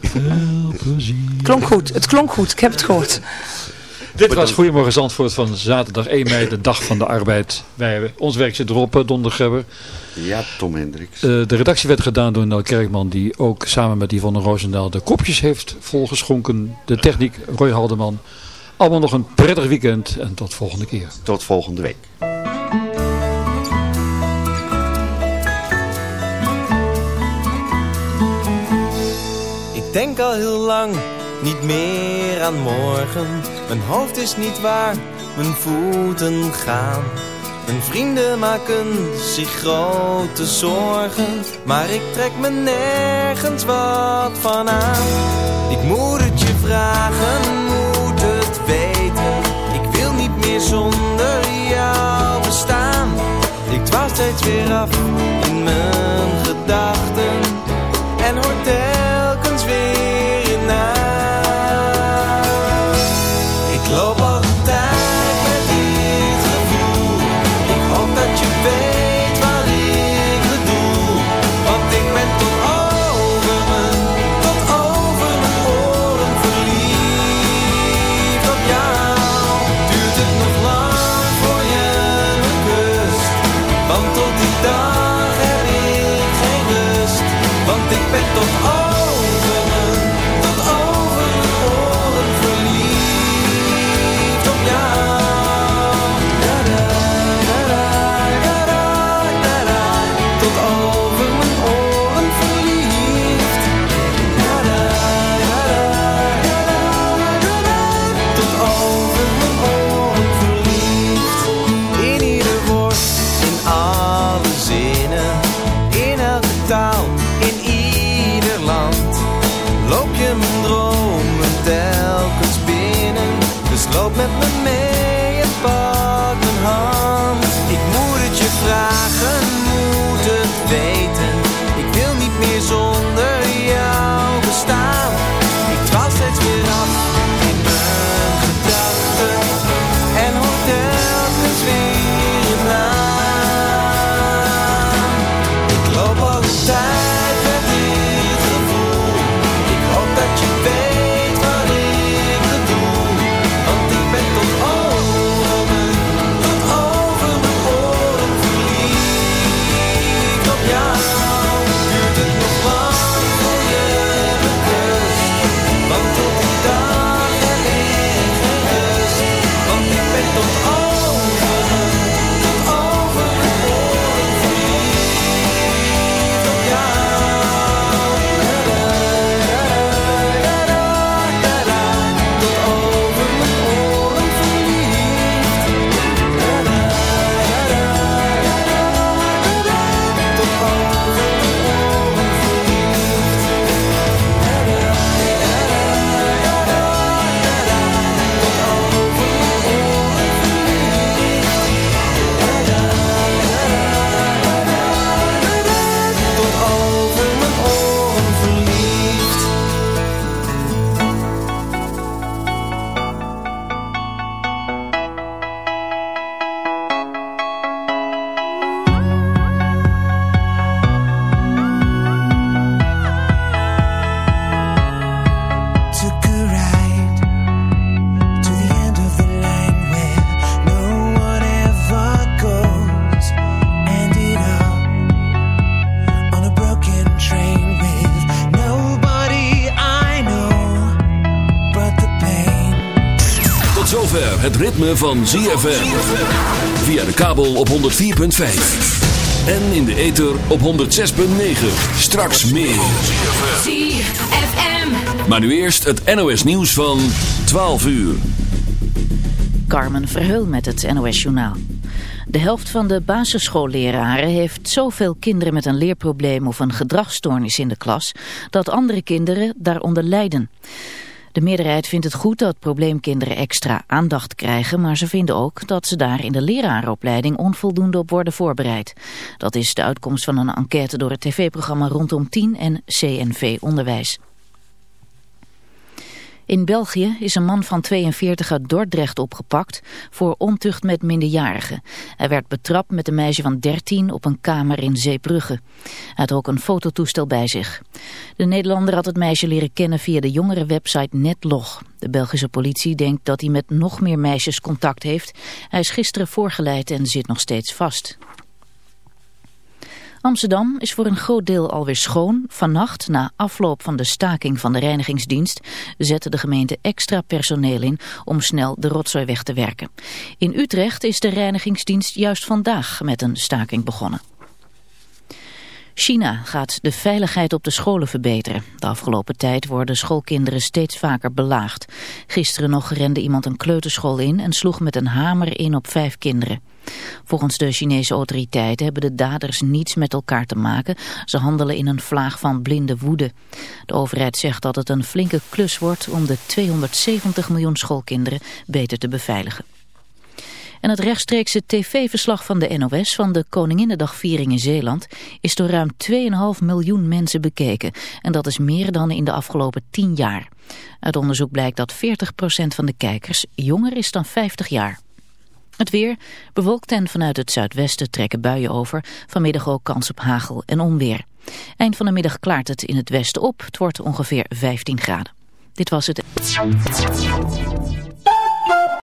Klonk goed, het klonk goed, ik heb het gehoord. Dit was Goedemorgen Zandvoort van zaterdag 1 mei, de dag van de arbeid. Wij hebben, ons werk zit erop, dondergebber. Ja, Tom Hendricks. Uh, de redactie werd gedaan door Nel Kerkman, die ook samen met Yvonne Roosendaal de kopjes heeft volgeschonken. De techniek, Roy Haldeman. Allemaal nog een prettig weekend en tot volgende keer. Tot volgende week. Denk al heel lang niet meer aan morgen. Mijn hoofd is niet waar, mijn voeten gaan. Mijn vrienden maken zich grote zorgen, maar ik trek me nergens wat van aan. Ik moet het je vragen, moet het weten. Ik wil niet meer zonder jou bestaan. Ik dwaal steeds weer af in mijn gedachten en hoor ritme van ZFM. Via de kabel op 104.5. En in de ether op 106.9. Straks meer. ZFM. Maar nu eerst het NOS nieuws van 12 uur. Carmen Verheul met het NOS Journaal. De helft van de basisschoolleraren heeft zoveel kinderen met een leerprobleem of een gedragsstoornis in de klas, dat andere kinderen daaronder lijden. De meerderheid vindt het goed dat probleemkinderen extra aandacht krijgen, maar ze vinden ook dat ze daar in de lerarenopleiding onvoldoende op worden voorbereid. Dat is de uitkomst van een enquête door het tv-programma Rondom 10 en CNV Onderwijs. In België is een man van 42 uit Dordrecht opgepakt voor ontucht met minderjarigen. Hij werd betrapt met een meisje van 13 op een kamer in Zeebrugge. Hij had ook een fototoestel bij zich. De Nederlander had het meisje leren kennen via de jongere website Netlog. De Belgische politie denkt dat hij met nog meer meisjes contact heeft. Hij is gisteren voorgeleid en zit nog steeds vast. Amsterdam is voor een groot deel alweer schoon. Vannacht, na afloop van de staking van de reinigingsdienst, zette de gemeente extra personeel in om snel de rotzooi weg te werken. In Utrecht is de reinigingsdienst juist vandaag met een staking begonnen. China gaat de veiligheid op de scholen verbeteren. De afgelopen tijd worden schoolkinderen steeds vaker belaagd. Gisteren nog rende iemand een kleuterschool in en sloeg met een hamer in op vijf kinderen. Volgens de Chinese autoriteiten hebben de daders niets met elkaar te maken. Ze handelen in een vlaag van blinde woede. De overheid zegt dat het een flinke klus wordt om de 270 miljoen schoolkinderen beter te beveiligen. En het rechtstreekse tv-verslag van de NOS van de Koninginnedagviering in Zeeland is door ruim 2,5 miljoen mensen bekeken. En dat is meer dan in de afgelopen 10 jaar. Uit onderzoek blijkt dat 40% van de kijkers jonger is dan 50 jaar. Het weer bewolkt en vanuit het zuidwesten trekken buien over. Vanmiddag ook kans op hagel en onweer. Eind van de middag klaart het in het westen op. Het wordt ongeveer 15 graden. Dit was het.